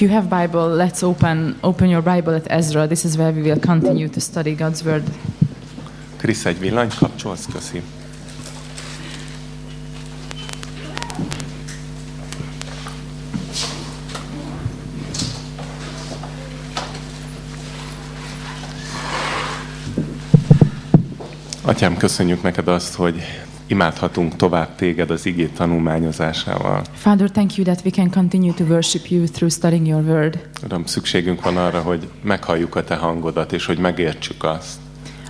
If you have Bible, let's open open your Bible at Ezra. This is where we will continue to study God's word. Krisz, egy villanyt kapcsolsz? Köszi. Atyám, köszönjük neked azt, hogy imádhatunk tovább téged az igét tanulmányozásával. Father, thank you that we can continue to worship you through studying your word. Uram, szükségünk van arra, hogy meghalljuk a te hangodat, és hogy megértsük azt.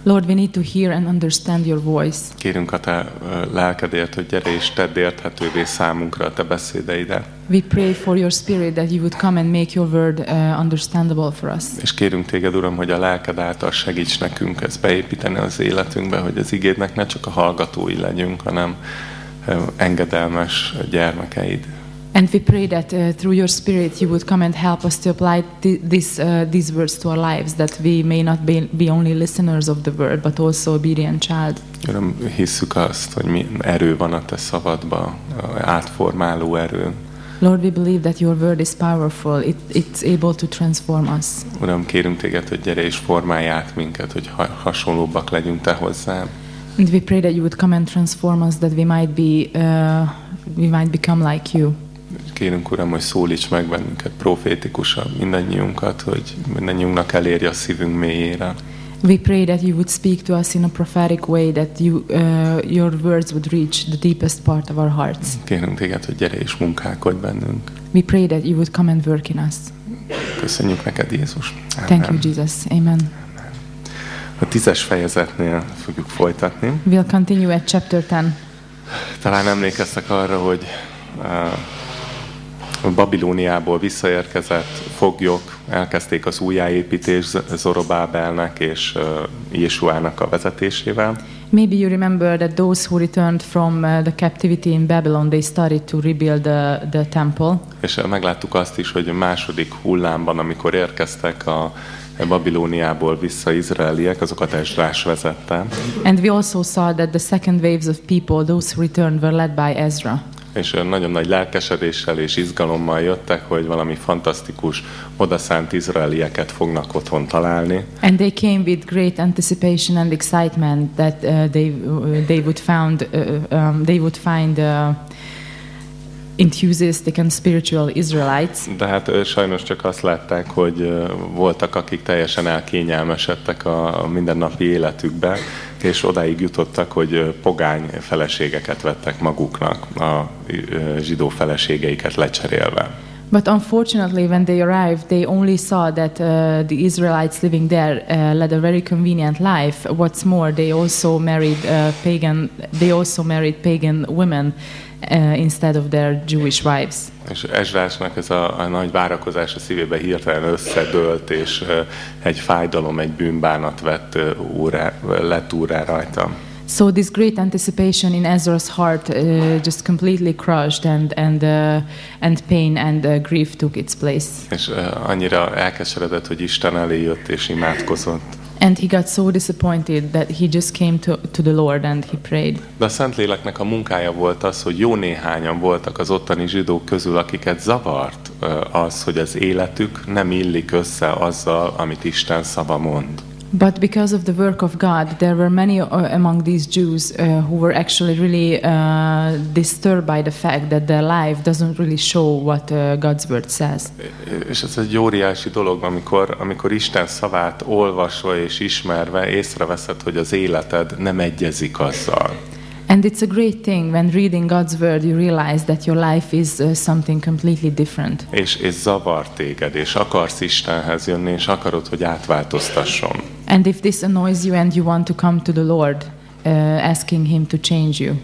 Lord, we need to hear and understand your voice. Kérünk a te lelkedért, hogy gyere és tedd érthetővé számunkra a te beszédeidet. We pray for your spirit that you would come and make your word uh, understandable for us. És kérünk téged, Uram, hogy a lelked által segíts nekünk ezt beépíteni az életünkbe, hogy az igédnek ne csak a hallgatói legyünk, hanem engedelmes gyermekeid. And we pray that uh, through your spirit you would come and help us to apply thi- this, uh, these words to our lives, that we may not be, be only listeners of the word, but also obedient child. Uram, hisszük azt, hogy mi erő van a te szavadba, átformáló erő. Lord, we believe that your word is powerful. It, it's able to transform us. Uram, kérünk téged, hogy gyere és formálj át minket, hogy ha- hasonlóbbak legyünk te hozzám. And we pray that you would come and transform us, that we might be, uh, we might become like you. Kérünk, Uram, hogy szólíts meg bennünket profétikusan, mindannyiunkat, hogy mindannyiunknak elérje a szívünk mélyére. We pray that you would speak to us in a prophetic way, that you, uh, your words would reach the deepest part of our hearts. Kérünk téged, hogy gyere és munkálkodj bennünk. We pray that you would come and work in us. Köszönjük neked, Jézus. Thank you, Jesus. Amen. A tízes fejezetnél fogjuk folytatni. We'll continue at chapter 10. Talán emlékeztek arra, hogy uh, Babilóniából visszaérkezett foglyok elkezdték az újjáépítést Zorobábelnek és Jésuának a vezetésével. Maybe you remember that those who returned from uh, the captivity in Babylon, they started to rebuild the, the temple. És megláttuk azt is, hogy a második hullámban, amikor érkeztek a Babilóniából vissza izraeliek, azokat Esdrás vezette. And we also saw that the second waves of people, those who returned, were led by Ezra. És uh, nagyon nagy lelkesedéssel és izgalommal jöttek, hogy valami fantasztikus, odaszánt izraelieket fognak otthon találni. And they came with great anticipation and excitement that uh, they uh, they would found uh, um, they would find uh, enthusiastic and spiritual Israelites. De hát sajnos csak azt látták, hogy voltak, akik teljesen elkényelmesedtek a mindennapi életükbe, és odáig jutottak, hogy pogány feleségeket vettek maguknak, a zsidó feleségeiket lecserélve. But unfortunately, when they arrived, they only saw that uh, the Israelites living there uh, led a very convenient life. What's more, they also married uh, pagan. They also married pagan women uh, instead of their Jewish wives. És Ezrásnak ez a, a nagy várakozás a szívébe hirtelen összedőlt, és ö, egy fájdalom, egy bűnbánat vett ö, úrá, lett úrá rajta. So this great anticipation in Ezra's heart uh, just completely crushed, and and uh, and pain and uh, grief took its place. És ö, annyira elkeseredett, hogy Isten elé jött és imádkozott. And he got so disappointed that he just came to, to the Lord and he prayed. De a Szentléleknek a munkája volt az, hogy jó néhányan voltak az ottani zsidók közül, akiket zavart az, hogy az életük nem illik össze azzal, amit Isten szava mond. But because of the work of God, there were many uh, among these Jews uh, who were actually really uh, disturbed by the fact that their life doesn't really show what uh, God's word says. És ez egy óriási dolog, amikor, amikor Isten szavát olvasva és ismerve észreveszed, hogy az életed nem egyezik azzal. And it's a great thing when reading God's word, you realize that your life is uh, something completely different. És, és zavar téged, és akarsz Istenhez jönni, és akarod, hogy átváltoztasson. And if this annoys you and you want to come to the Lord, uh, asking Him to change you.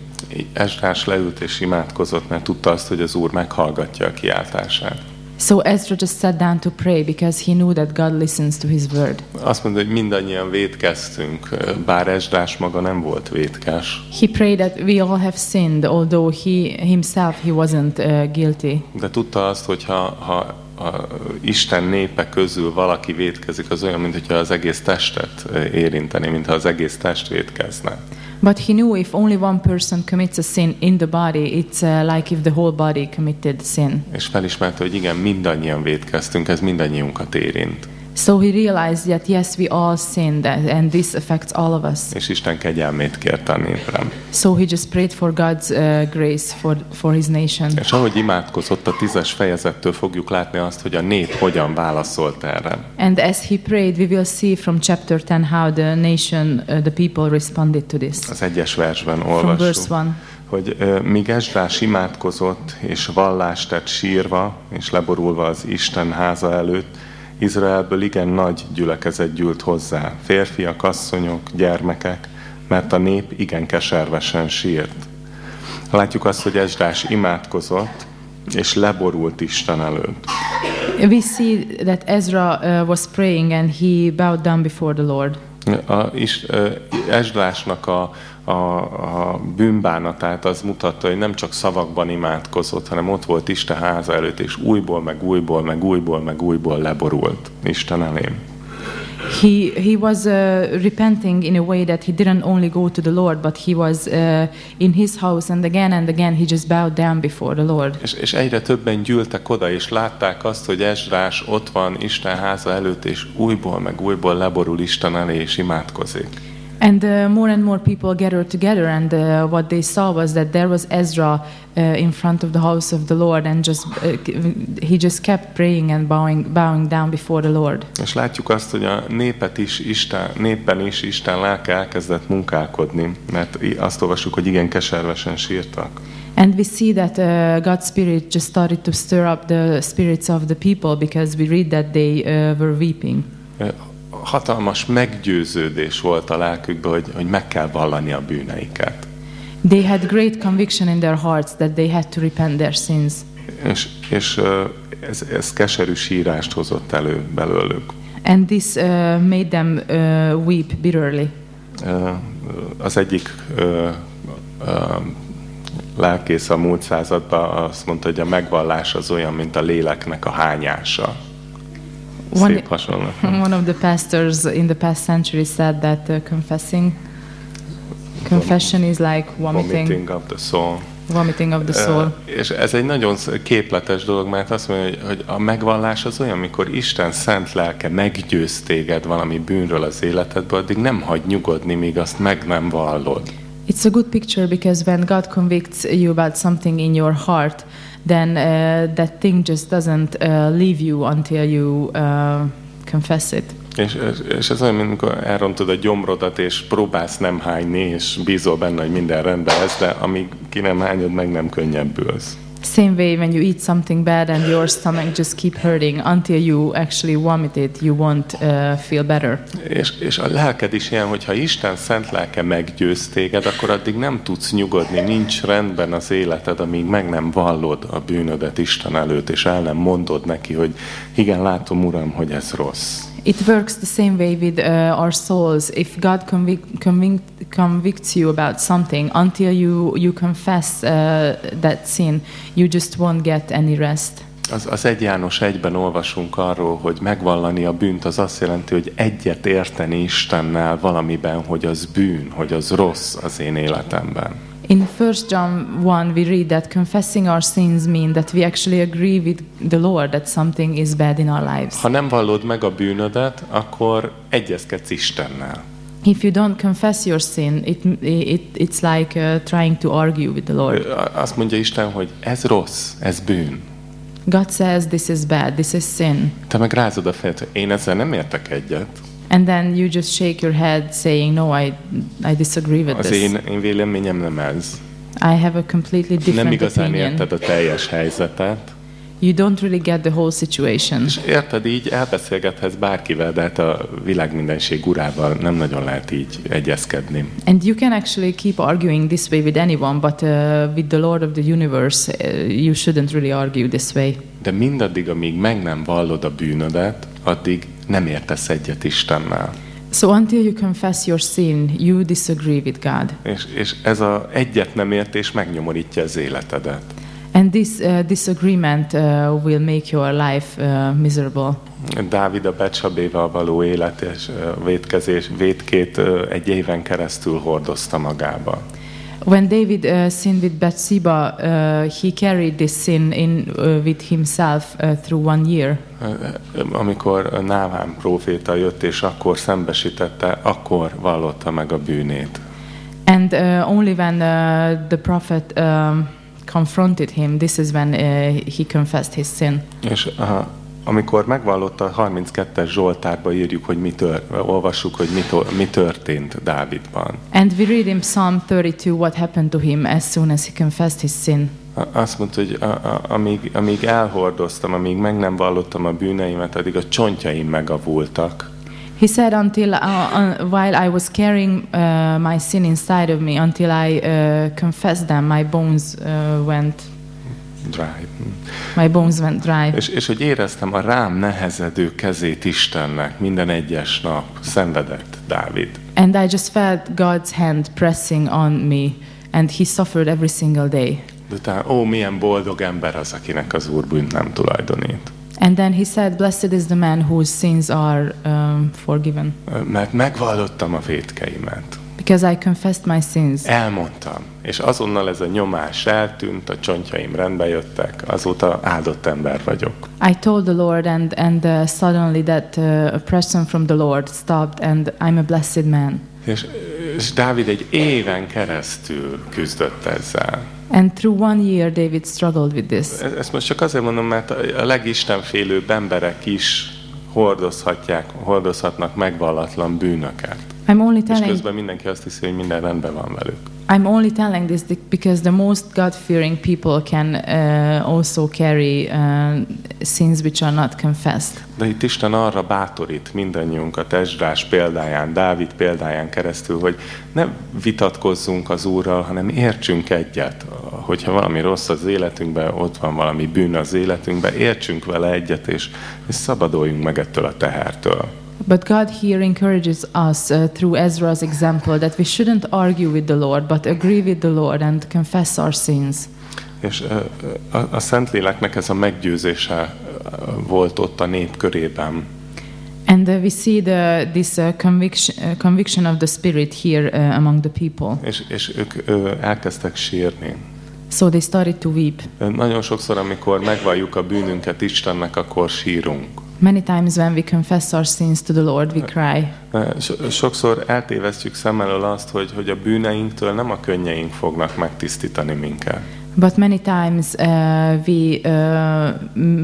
Ezrás leült és imádkozott, mert tudta azt, hogy az Úr meghallgatja a kiáltását. So Ezra just sat down to pray because he knew that God listens to His word. Azt mondja, hogy mindannyian védkeztünk, bár Ezrás maga nem volt védkes, He prayed that we all have sinned, although he himself he wasn't uh, guilty. de tudta azt, hogy ha, ha a Isten népe közül valaki védkezik, az olyan, mint hogyha az egész testet érinteni, mintha az egész test védkezne. But he knew if only one person commits a sin in the body, it's uh, like if the whole body committed sin. És felismerte, hogy igen, mindannyian védkeztünk, ez mindannyiunkat érint. So he realized that yes, we all sinned, and this affects all of us. És Isten kegyelmét kérte a népre. So he just prayed for God's uh, grace for for his nation. És ahogy imádkozott, a tízes fejezettől fogjuk látni azt, hogy a nép hogyan válaszolt erre. And as he prayed, we will see from chapter 10 how the nation, uh, the people responded to this. Az egyes versben From verse olvassuk. 1. hogy ö, míg Esdrás imádkozott, és vallást tett sírva, és leborulva az Isten háza előtt, Izraelből igen nagy gyülekezet gyűlt hozzá, férfiak, asszonyok, gyermekek, mert a nép igen keservesen sírt. Látjuk azt, hogy Esdrás imádkozott, és leborult Isten előtt. We see that Ezra uh, was praying and he bowed down before the Lord. A, ö, Esdrásnak a, a, a bűnbánatát az mutatta, hogy nem csak szavakban imádkozott, hanem ott volt Isten háza előtt, és újból, meg újból, meg újból, meg újból leborult Isten elém. He, he was uh, repenting in a way that he didn't only go to the Lord, but he was uh, in his house, and again and again he just bowed down before the Lord. És, és egyre többen gyűltek oda, és látták azt, hogy Esdrás ott van Isten háza előtt, és újból, meg újból leborul Isten elé, és imádkozik. And uh, more and more people gathered together, and uh, what they saw was that there was Ezra uh, in front of the house of the Lord, and just uh, he just kept praying and bowing, bowing down before the Lord. És látjuk azt, hogy a népet is Isten, népen is Isten lelke elkezdett munkálkodni, mert azt olvassuk, hogy igen keservesen sírtak. And we see that uh, God's Spirit just started to stir up the spirits of the people because we read that they uh, were weeping. Ö, Hatalmas meggyőződés volt a lelkükben, hogy, hogy meg kell vallani a bűneiket. They had great conviction in their hearts that they had to repent their sins. És, és ez, ez keserű sírást hozott elő belőlük. And this uh, made them uh, weep bitterly. Az egyik ö, ö, lelkész a múlt században azt mondta, hogy a megvallás az olyan, mint a léleknek a hányása. One- Szép hasonlat. One of the pastors in the past century said that uh, confessing, confession is like vomiting, Vomiting of the soul. vomiting of the soul. És ez egy nagyon képletes dolog, mert azt mondja, hogy, hogy a megvallás az olyan, amikor Isten szent lelke meggyőz téged valami bűnről az életedből, addig nem hagy nyugodni, míg azt meg nem vallod. It's a good picture because when God convicts you about something in your heart, then uh, that thing just doesn't uh, leave you until you uh, confess it. És, és- ez olyan, amikor elrontod a gyomrodat, és próbálsz nem hányni, és bízol benne, hogy minden rendben lesz, de amíg ki nem hányod, meg nem könnyebbülsz. Same way when you eat something bad and your stomach just keep hurting until you actually vomit it, you won't uh, feel better. És, és a lelked is ilyen, hogyha Isten szent lelke meggyőz téged, akkor addig nem tudsz nyugodni, nincs rendben az életed, amíg meg nem vallod a bűnödet Isten előtt, és el nem mondod neki, hogy igen, látom, Uram, hogy ez rossz. It works the same way with uh, our souls. If God convic- convic- convicts you about something, until you, you confess uh, that sin, you just won't get any rest. Az, az egy János egyben olvasunk arról, hogy megvallani a bűnt, az azt jelenti, hogy egyet érteni Istennel valamiben, hogy az bűn, hogy az rossz az én életemben. In 1 John 1, we read that confessing our sins mean that we actually agree with the Lord that something is bad in our lives. Ha nem vallod meg a bűnödet, akkor egyezkedsz Istennel. If you don't confess your sin, it, it, it's like uh, trying to argue with the Lord. Azt mondja Isten, hogy ez rossz, ez bűn. God says this is bad, this is sin. Te meg rázod a fejed, én ezzel nem értek egyet. And then you just shake your head saying, no, I, I disagree with Az this. én, én véleményem nem ez. I have a completely Nem different igazán opinion. érted a teljes helyzetet. You don't really get the whole situation. És érted, így elbeszélgethetsz bárkivel, de hát a világ mindenség urával nem nagyon lehet így egyezkedni. And you can actually keep arguing this way with anyone, but uh, with the Lord of the universe, uh, you shouldn't really argue this way. De mindaddig, amíg meg nem vallod a bűnödet, addig nem értesz egyet Istennel. So until you confess your sin, you disagree with God. És, és ez a egyet nem értés megnyomorítja az életedet. And this uh, disagreement uh, will make your life uh, miserable. Dávid a Becsabéval való élet és ö, vétkezés, vétkét ö, egy éven keresztül hordozta magába. When David uh, sinned with Bathsheba, uh, he carried this sin in uh, with himself uh, through one year. Ö, ö, Amikor Náván próféta jött, és akkor szembesítette, akkor vallotta meg a bűnét. And uh, only when uh, the prophet um, confronted him, this is when uh, he confessed his sin. És uh, amikor megvallotta, a 32-es Zsoltárba írjuk, hogy mi tör, olvassuk, hogy mi, mi történt Dávidban. And we read in Psalm 32 what happened to him as soon as he confessed his sin. Azt mondta, hogy a, a, amíg, amíg elhordoztam, amíg meg nem vallottam a bűneimet, addig a csontjaim megavultak. He said, until uh, uh, while I was carrying uh, my sin inside of me, until I uh, confessed them, my bones uh, went, Dry. my bones went dry. És, és hogy éreztem a rám nehezedő kezét Istennek minden egyes nap, szenvedett Dávid. And I just felt God's hand pressing on me, and He suffered every single day. De utána, ó, milyen boldog ember az, akinek az Úr bűnt nem tulajdonít. And then He said, Blessed is the man whose sins are um, forgiven, Mert megvallottam a vétkeimet. Because I confessed my sins. Elmondtam, és azonnal ez a nyomás eltűnt, a csontjaim rendbe jöttek, azóta áldott ember vagyok. I told the Lord, and and uh, suddenly that uh, oppression from the Lord stopped, and I'm a blessed man. És, és Dávid egy éven keresztül küzdött ezzel. And through one year, David struggled with this. E- Ezt most csak azért mondom, mert a legistenfélőbb emberek is hordozhatják, hordozhatnak megvallatlan bűnöket. I'm only És telling közben mindenki azt hiszi, hogy minden rendben van velük. I'm only telling this th- because the most God-fearing people can uh, also carry uh, sins which are not confessed. De itt Isten arra bátorít mindannyiunkat Esdrás példáján, Dávid példáján keresztül, hogy ne vitatkozzunk az Úrral, hanem értsünk egyet. Hogyha valami rossz az életünkben, ott van valami bűn az életünkben, értsünk vele egyet, és, és szabaduljunk meg ettől a tehertől. But God here encourages us uh, through Ezra's example that we shouldn't argue with the Lord, but agree with the Lord and confess our sins. És ö, a, a Szentléleknek ez a meggyőzése volt ott a nép körében. And uh, we see the, this uh, conviction, uh, conviction of the Spirit here uh, among the people. És, és ők ö, elkezdtek sírni. So they started to weep. Nagyon sokszor, amikor megvalljuk a bűnünket Istennek, akkor sírunk. Many times when we confess our sins to the Lord, we cry. So- Sokszor eltévesztjük szem elől azt, hogy, hogy a bűneinktől nem a könnyeink fognak megtisztítani minket. But many times uh, we uh,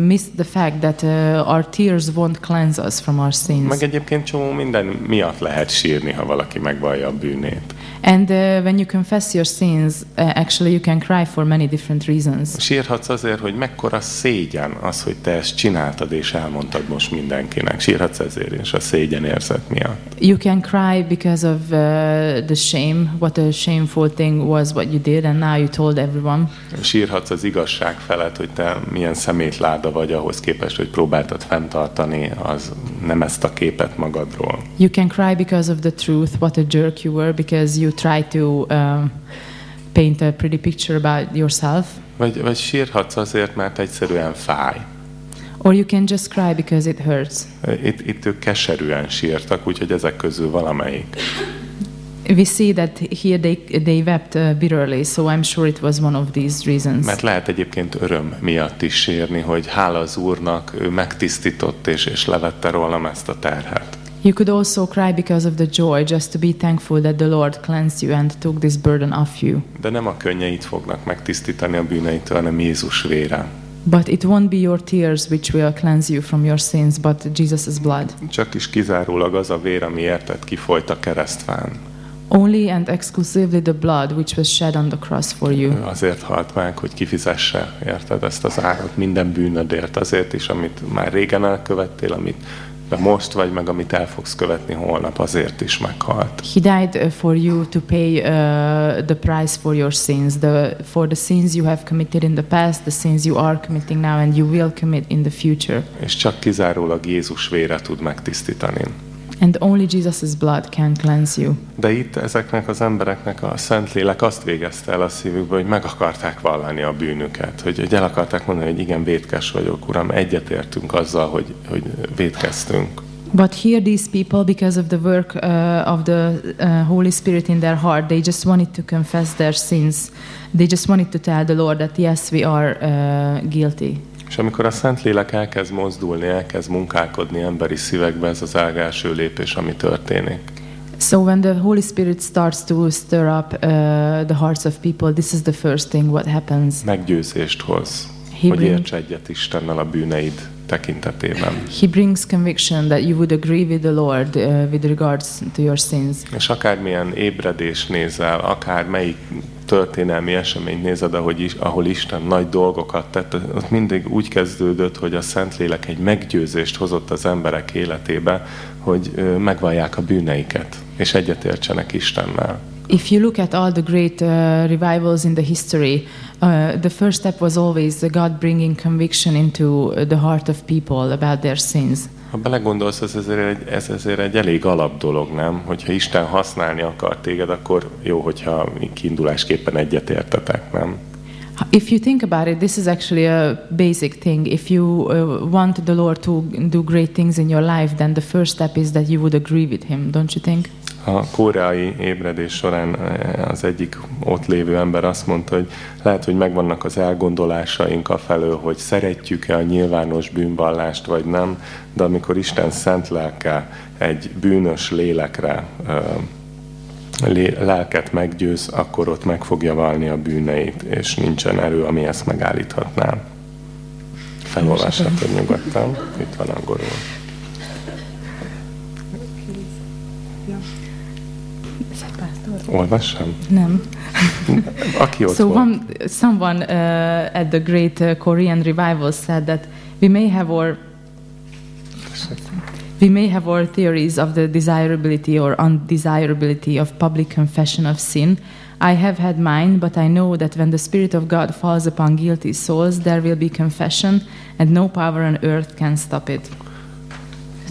miss the fact that uh, our tears won't cleanse us from our sins. Meg egyébként csomó minden miatt lehet sírni, ha valaki megvallja a bűnét. And uh, when you confess your sins, uh, actually you can cry for many different reasons. Sírhatsz azért, hogy mekkora szégyen az, hogy te ezt csináltad és elmondtad most mindenkinek. Sírhatsz ezért és a szégyen érzet miatt. You can cry because of uh, the shame, what a shameful thing was what you did, and now you told everyone. Sírhatsz az igazság felett, hogy te milyen szemétláda vagy ahhoz képest, hogy próbáltad fenntartani az nem ezt a képet magadról. You can cry because of the truth, what a jerk you were, because you tried to um, paint a pretty picture about yourself. Vagy, vagy sírhatsz azért, mert egyszerűen fáj. Or you can just cry because it hurts. Itt, itt ők keserűen sírtak, úgyhogy ezek közül valamelyik. We see that here they, they wept uh, bitterly, so I'm sure it was one of these reasons. Mert lehet egyébként öröm miatt is sírni, hogy hála az Úrnak, ő megtisztított és, és levette rólam ezt a terhet. You could also cry because of the joy, just to be thankful that the Lord cleansed you and took this burden off you. De nem a könnyeit fognak megtisztítani a bűneitől, hanem Jézus vére. But it won't be your tears which will cleanse you from your sins, but Jesus' blood. Csak is kizárólag az a vér, ami érted kifolyt a keresztfán. Only and exclusively the blood which was shed on the cross for you. Azért halt meg, hogy kifizesse, érted, ezt az árat minden bűnödért, azért is, amit már régen elkövettél, amit de most vagy meg, amit el fogsz követni holnap, azért is meghalt. He died uh, for you to pay uh, the price for your sins, the, for the sins you have committed in the past, the sins you are committing now, and you will commit in the future. És csak kizárólag Jézus vére tud megtisztítani. And only Jesus' blood can cleanse you. De itt ezeknek az embereknek a Szentlélek azt végezte el a szívükből, hogy meg akarták vallani a bűnüket, hogy, hogy el akarták mondani, hogy igen, vétkes vagyok, Uram, egyetértünk azzal, hogy, hogy vétkeztünk. But here, these people, because of the work uh, of the uh, Holy Spirit in their heart, they just wanted to confess their sins. They just wanted to tell the Lord that yes, we are uh, guilty. És amikor a Szentlélek elkezd mozdulni, elkezd munkálkodni emberi szívekbe, ez az első lépés, ami történik. So when the Holy Spirit starts to stir up uh, the hearts of people, this is the first thing what happens. Meggyőzést hoz, He, hogy érts egyet Istennel a bűneid tekintetében. he brings conviction that you would agree with the Lord uh, with regards to your sins. És akármilyen ébredés nézel, akár melyik történelmi eseményt nézed, ahogy is, ahol Isten nagy dolgokat tett, ott mindig úgy kezdődött, hogy a Szentlélek egy meggyőzést hozott az emberek életébe, hogy megvallják a bűneiket, és egyetértsenek Istennel. If you look at all the great uh, revivals in the history, uh, the first step was always the God bringing conviction into the heart of people about their sins. Ha belegondolsz, ez ezért, egy, ez ezért egy elég alap dolog, nem? Hogyha Isten használni akar téged, akkor jó, hogyha kiindulásképpen egyetértetek, nem? If you think about it, this is actually a basic thing. If you uh, want the Lord to do great things in your life, then the first step is that you would agree with Him, don't you think? A koreai ébredés során eh, az egyik ott lévő ember azt mondta, hogy lehet, hogy megvannak az elgondolásaink a felől, hogy szeretjük-e a nyilvános bűnvallást, vagy nem, de amikor Isten szent lelke egy bűnös lélekre lé- lelket meggyőz, akkor ott meg fogja valni a bűneit, és nincsen erő, ami ezt megállíthatná. Felolvashatod nyugodtan, itt van angolul. Olvassam? No. Aki ott So volt. one, someone uh, at the great uh, Korean revival said that we may have our we may have our theories of the desirability or undesirability of public confession of sin. I have had mine, but I know that when the Spirit of God falls upon guilty souls, there will be confession, and no power on earth can stop it.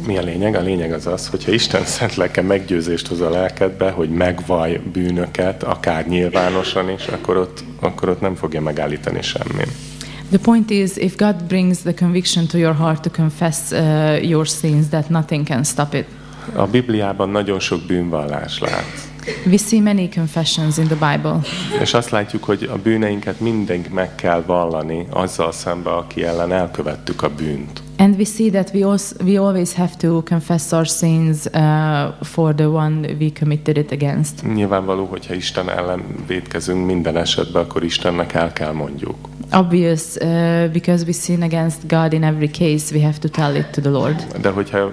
Mi a lényeg? A lényeg az az, hogyha Isten szent lelke meggyőzést hoz a lelkedbe, hogy megvaj bűnöket, akár nyilvánosan is, akkor ott, akkor ott nem fogja megállítani semmi. The point is, if God brings the conviction to your heart to confess uh, your sins, that nothing can stop it. A Bibliában nagyon sok bűnvallás lát. We see many confessions in the Bible. És azt látjuk, hogy a bűneinket mindig meg kell vallani azzal szembe, aki ellen elkövettük a bűnt. And we see that we, also, we always have to confess our sins uh, for the one we committed it against. Nyilvánvaló, hogyha Isten ellen védkezünk minden esetben, akkor Istennek el kell mondjuk. Obvious, uh, because we sin against God in every case, we have to tell it to the Lord. De hogyha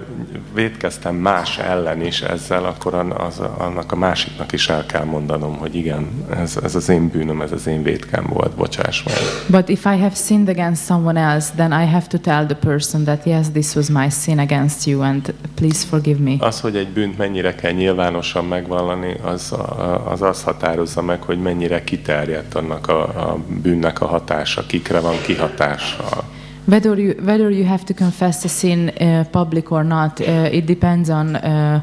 védkeztem más ellen is ezzel, akkor az, annak a másiknak is el kell mondanom, hogy igen, ez, ez az én bűnöm, ez az én védkem volt, bocsáss meg. But if I have sinned against someone else, then I have to tell the person that yes, this was my sin against you, and please forgive me. Az, hogy egy bűnt mennyire kell nyilvánosan megvallani, az, az azt határozza meg, hogy mennyire kiterjedt annak a, a bűnnek a hatása, kikre van kihatással. Whether you whether you have to confess a sin uh, public or not, uh, it depends on uh,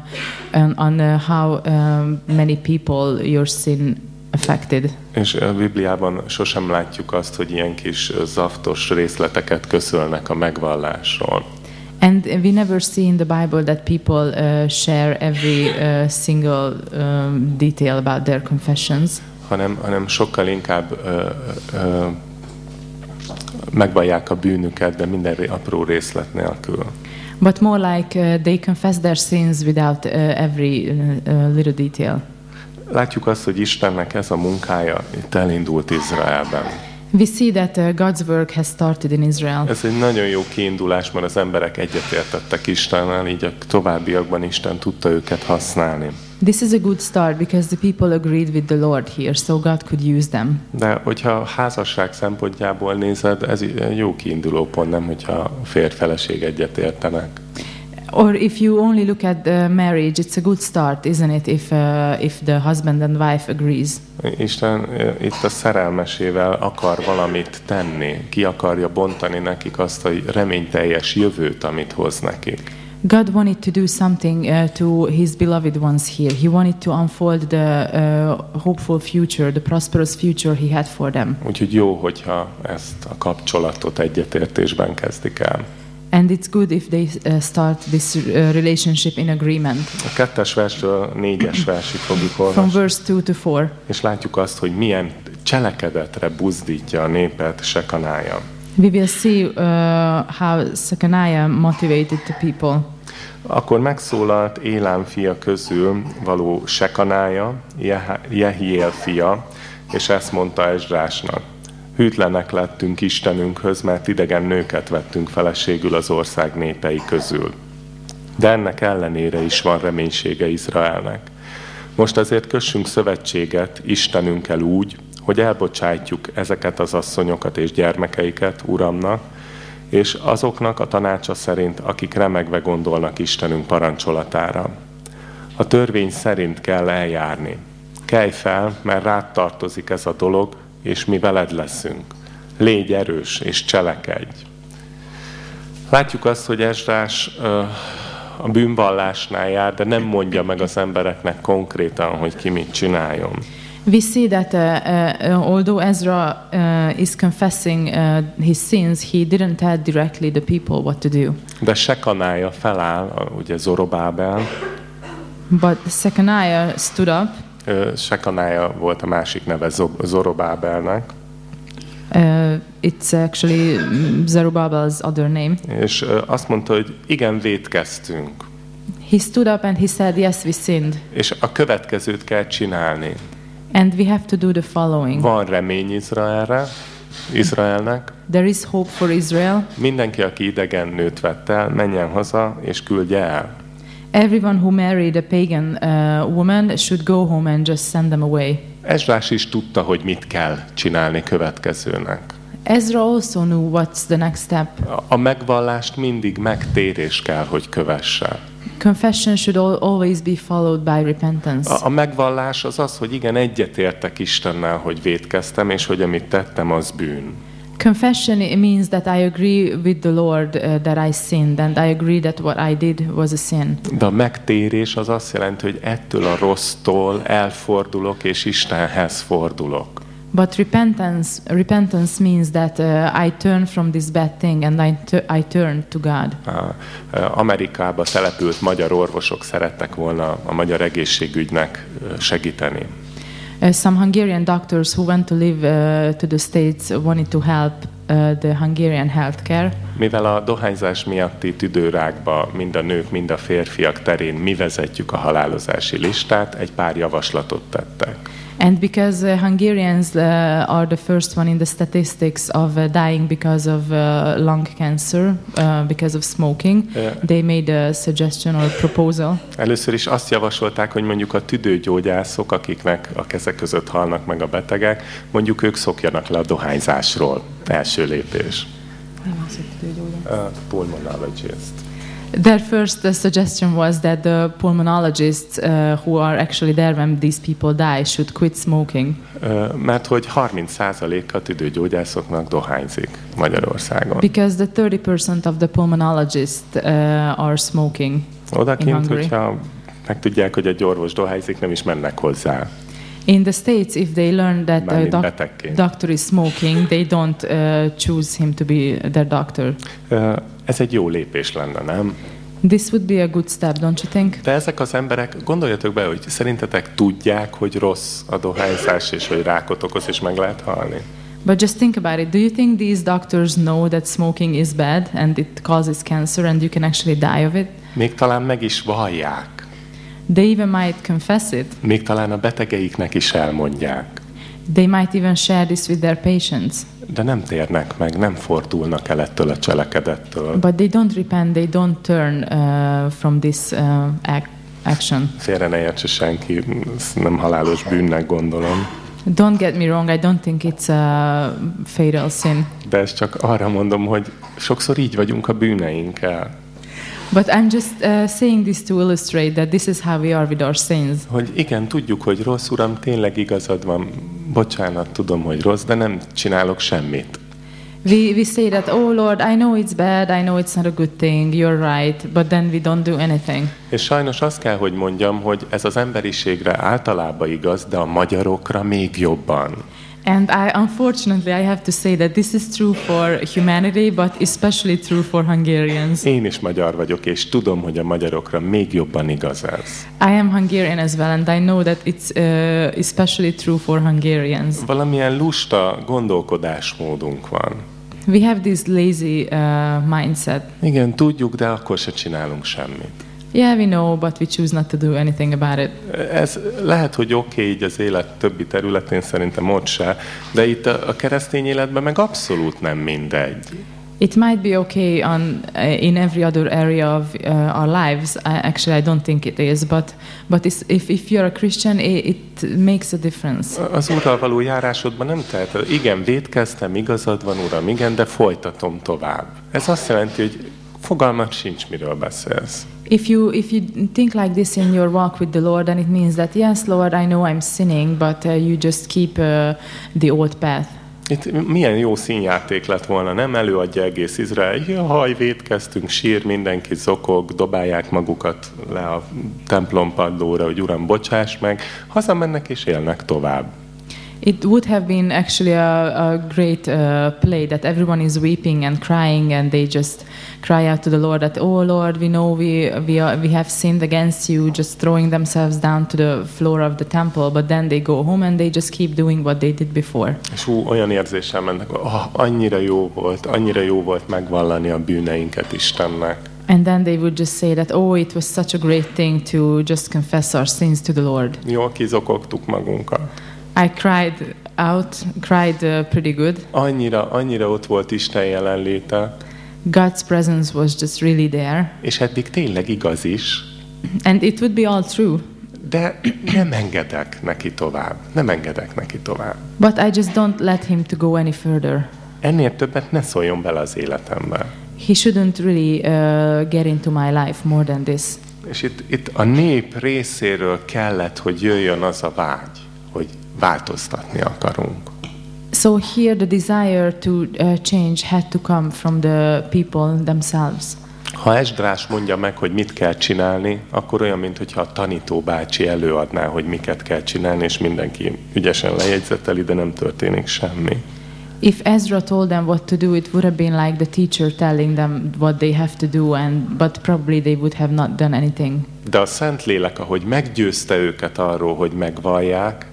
on, on uh, how um, many people your sin affected. És a Bibliában sosem látjuk azt, hogy ilyen kis zaftos részleteket köszölnek a megvallásról. And we never see in the Bible that people uh, share every uh, single um, detail about their confessions. hanem, hanem sokkal inkább ö, ö, megvallják a bűnüket, de minden apró részlet nélkül. But more like uh, they confess their sins without uh, every uh, uh, little detail. Látjuk azt, hogy Istennek ez a munkája itt elindult Izraelben. We see that uh, God's work has started in Israel. Ez egy nagyon jó kiindulás, mert az emberek egyetértettek Istennel, így a továbbiakban Isten tudta őket használni. This is a good start because the people agreed with the Lord here, so God could use them. De hogyha a házasság szempontjából nézed, ez jó kiinduló pont, nem hogyha férj-feleség egyetértenek. Or if you only look at the marriage, it's a good start, isn't it? If uh, if the husband and wife agrees. Isten itt a szerelmesével akar valamit tenni, ki akarja bontani nekik azt a reményteljes jövőt, amit hoz nekik. God wanted to do something uh, to his beloved ones here. He wanted to unfold the uh, hopeful future, the prosperous future he had for them. Úgyhogy jó, hogyha ezt a kapcsolatot egyetértésben kezdik el. And it's good if they uh, start this uh, relationship in agreement. A kettes versről négyes versig fogjuk From olvasni, verse 2 to 4. és látjuk azt, hogy milyen cselekedetre buzdítja a népet Sekanája. We will see uh, how Sekaniah motivated the people. Akkor megszólalt Élám fia közül való Sekanája, Jehiel fia, és ezt mondta Ezrásnak. Hűtlenek lettünk Istenünkhöz, mert idegen nőket vettünk feleségül az ország népei közül. De ennek ellenére is van reménysége Izraelnek. Most azért kössünk szövetséget Istenünkkel úgy, hogy elbocsájtjuk ezeket az asszonyokat és gyermekeiket Uramnak, és azoknak a tanácsa szerint, akik remegve gondolnak Istenünk parancsolatára. A törvény szerint kell eljárni. Kelj fel, mert rád tartozik ez a dolog, és mi veled leszünk. Légy erős, és cselekedj. Látjuk azt, hogy Ezrás a bűnvallásnál jár, de nem mondja meg az embereknek konkrétan, hogy ki mit csináljon. We see that uh, uh, although Ezra uh, is confessing uh, his sins, he didn't tell directly the people what to do. De Sekanája feláll, ugye Zorobábel, But Sekaniah stood up. Sekanája volt a másik neve Zo- Zorobábelnek, Uh, it's actually mm, Zerubbabel's other name. és azt mondta, hogy igen, vétkeztünk, He stood up and he said, Yes, we sinned. és a következőt kell csinálni. And we have to do the following. Van remény Izraelre, Izraelnek, There is hope for Israel. mindenki, aki idegen nőt vett el, menjen haza és küldje el. Everyone who married a pagan uh, woman should go home and just send them away. Ezrás is tudta, hogy mit kell csinálni következőnek. Ezra also knew what's the next step. A- megvallást mindig megtérés kell, hogy kövesse. Confession should al- always be followed by repentance. A, a megvallás az az, hogy igen, egyetértek Istennel, hogy vétkeztem, és hogy amit tettem, az bűn. Confession means that I agree with the Lord uh, that I sinned and I agree that what I did was a sin. De a megtérés az azt jelenti, hogy ettől a rossztól elfordulok, és Istenhez fordulok. But repentance repentance means that uh, I turn from this bad thing and I, I turn to God. Amerikába települt magyar orvosok szerettek volna a magyar egészségügynek ö, segíteni. Uh, some Hungarian doctors who went to live uh, to the States wanted to help uh, the Hungarian healthcare. Mivel a dohányzás miatti tüdőrákba mind a nők, mind a férfiak terén mi vezetjük a halálozási listát, egy pár javaslatot tettek. And because uh, Hungarians uh, are the first one in the statistics of uh, dying because of uh, lung cancer, uh, because of smoking, they made a suggestion or a proposal. Először is azt javasolták, hogy mondjuk a tüdőgyógyászok, akiknek a kezek között halnak meg a betegek, mondjuk ők szokjanak le a dohányzásról. Első lépés. Uh, pulmonologist. Their first uh, suggestion was that the pulmonologists uh, who are actually there when these people die should quit smoking Ö, Mert hogy 30%-a tüdőgyógyászoknak dohányzik Magyarországon. because the 30% of the pulmonologists uh, are smoking. in Odakint, hogyha megtudják, hogy egy orvos dohányzik, nem is mennek hozzá. In the States, if they learn that a doc- betegként. doctor is smoking, they don't uh, choose him to be their doctor. Ö, Ez egy jó lépés lenne, nem? This would be a good step, don't you think? De ezek az emberek, gondoljatok be, hogy szerintetek tudják, hogy rossz a dohányzás, és hogy rákot okoz, és meg lehet halni. But just think about it. Do you think these doctors know that smoking is bad and it causes cancer and you can actually die of it? Még talán meg is vallják. They even might confess it. Még talán a betegeiknek is elmondják. They might even share this with their patients. De nem térnek meg, nem fordulnak el ettől a cselekedettől. But they don't repent, they don't turn uh, from this uh, ac- action. Félre ne értse senki, nem halálos bűnnek gondolom. Don't get me wrong, I don't think it's a fatal sin. De ezt csak arra mondom, hogy sokszor így vagyunk a bűneinkkel. But I'm just uh, saying this to illustrate that this is how we are with our sins. Hogy igen, tudjuk, hogy rossz, Uram, tényleg igazad van, bocsánat, tudom, hogy rossz, de nem csinálok semmit. We, we say that, oh Lord, I know it's bad, I know it's not a good thing, you're right, but then we don't do anything. És sajnos azt kell, hogy mondjam, hogy ez az emberiségre általában igaz, de a magyarokra még jobban. And I, unfortunately, I have to say that this is true for humanity, but especially true for Hungarians. Én is magyar vagyok, és tudom, hogy a magyarokra még jobban igaz ez. I am Hungarian as well, and I know that it's uh, especially true for Hungarians. Valamilyen lusta gondolkodásmódunk van. We have this lazy uh, mindset. Igen, tudjuk, de akkor se csinálunk semmit. Yeah, we know, but we choose not to do anything about it. Ez lehet, hogy oké okay, így az élet többi területén, szerintem ott se, de itt a, a keresztény életben meg abszolút nem mindegy. It might be okay on uh, in every other area of uh, our lives. I, actually, I don't think it is, but but if if you're a Christian, it, it makes a difference. Az Úrral való járásodban nem tehet. Igen, védkeztem, igazad van, Uram, igen, de folytatom tovább. Ez azt jelenti, hogy fogalmat sincs, miről beszélsz. If you if you think like this in your walk with the Lord, then it means that yes, Lord, I know I'm sinning, but uh, you just keep uh, the old path. Itt milyen jó színjáték lett volna, nem előadja egész Izrael. Jaj, védkeztünk, sír, mindenki zokog, dobálják magukat le a templom hogy Uram, bocsáss meg. Hazamennek és élnek tovább. It would have been actually a, a great uh, play that everyone is weeping and crying, and they just cry out to the Lord that, "Oh Lord, we know we we are, we have sinned against you," just throwing themselves down to the floor of the temple. But then they go home and they just keep doing what they did before. És ú, olyan érzéssel mennek, oh, annyira jó volt, annyira jó volt megvallani a bűneinket Istennek. And then they would just say that, "Oh, it was such a great thing to just confess our sins to the Lord." Jól kizokogtuk magunkat. I cried out, cried uh, pretty good. Annyira, annyira ott volt Isten jelenléte, God's presence was just really there, és eddig tényleg igaz is, and it would be all true. de nem engedek neki tovább. Nem engedek neki tovább. But I just don't let him to go any further. Ennél többet ne szóljon bele az életembe. He shouldn't really uh, get into my life more than this. És itt, itt a nép részéről kellett, hogy jöjjön az a vágy, változtatni akarunk. So here the desire to uh, change had to come from the people themselves. Ha Esdrás mondja meg, hogy mit kell csinálni, akkor olyan, mintha a tanító bácsi előadná, hogy miket kell csinálni, és mindenki ügyesen lejegyzeteli, de nem történik semmi. If Ezra told them what to do, it would have been like the teacher telling them what they have to do, and but probably they would have not done anything. De a Szentlélek, ahogy meggyőzte őket arról, hogy megvallják,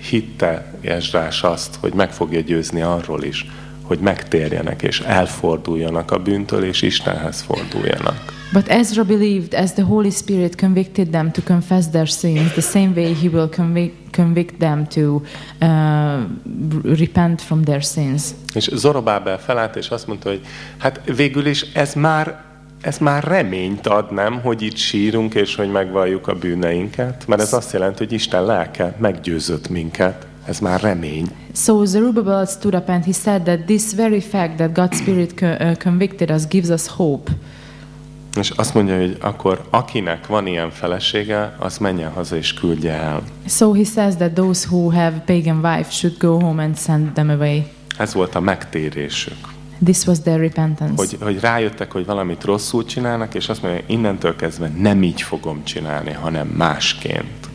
hitte Esdrás azt, hogy meg fogja győzni arról is, hogy megtérjenek és elforduljanak a bűntől, és Istenhez forduljanak. But Ezra believed as the Holy Spirit convicted them to confess their sins, the same way he will convict, convict them to uh, repent from their sins. És Zorobábel felállt, és azt mondta, hogy hát végül is ez már, ez már reményt ad, nem, hogy itt sírunk, és hogy megvalljuk a bűneinket, mert ez azt jelenti, hogy Isten lelke meggyőzött minket. Ez már remény. So Zerubbabel stood up and he said that this very fact that God's Spirit uh, convicted us gives us hope. És azt mondja, hogy akkor akinek van ilyen felesége, az menjen haza és küldje el. So he says that those who have pagan wives should go home and send them away. Ez volt a megtérésük. This was their repentance. Hogy, hogy rájöttek, hogy valamit rosszul csinálnak, és azt mondja, hogy innentől kezdve nem így fogom csinálni, hanem másként.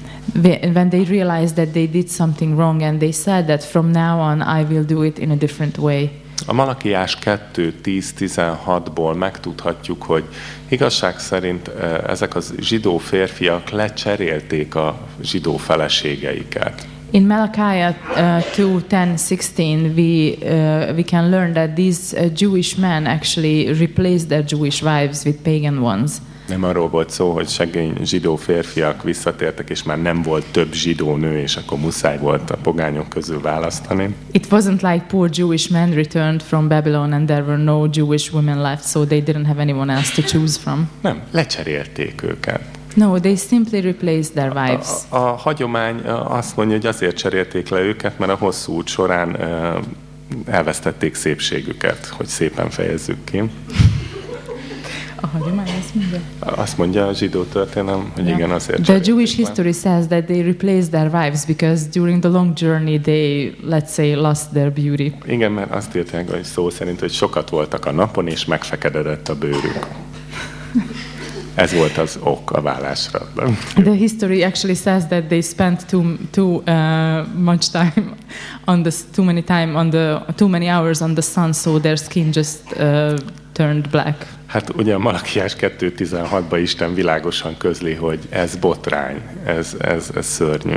Whe- When they realized that they did something wrong and they said that from now on I will do it in a different way. A Malakiás 2.10-16-ból megtudhatjuk, hogy igazság szerint eh, ezek az zsidó férfiak lecserélték a zsidó feleségeiket. In Malachi uh, 2, 10, 16, we, uh, we can learn that these uh, Jewish men actually replaced their Jewish wives with pagan ones. Nem arról volt szó, hogy segény zsidó férfiak visszatértek, és már nem volt több zsidó nő, és akkor muszáj volt a pogányok közül választani. It wasn't like poor Jewish men returned from Babylon and there were no Jewish women left, so they didn't have anyone else to choose from. Nem, lecserélték őket. No, they simply replaced their wives. A, a hagyomány a, azt mondja, hogy azért cserélték le őket, mert a hosszú út során elvesztették szépségüket, hogy szépen fejezzük ki. A hagyomány, ezt mondja? Azt mondja a zsidó történelem, hogy Yeah. igen, azért The Jewish history says that they replaced their wives because during the long journey they, let's say, lost their beauty. Igen, mert azt írták, hogy szó szerint, hogy sokat voltak a napon, és megfekededett a bőrük. Ez volt az ok a vállásra. The history actually says that they spent too too uh, much time on the too many time on the too many hours on the sun, so their skin just uh, turned black. Hát ugye a Malakiás 2.16-ban Isten világosan közli, hogy ez botrány, ez, ez, ez szörnyű.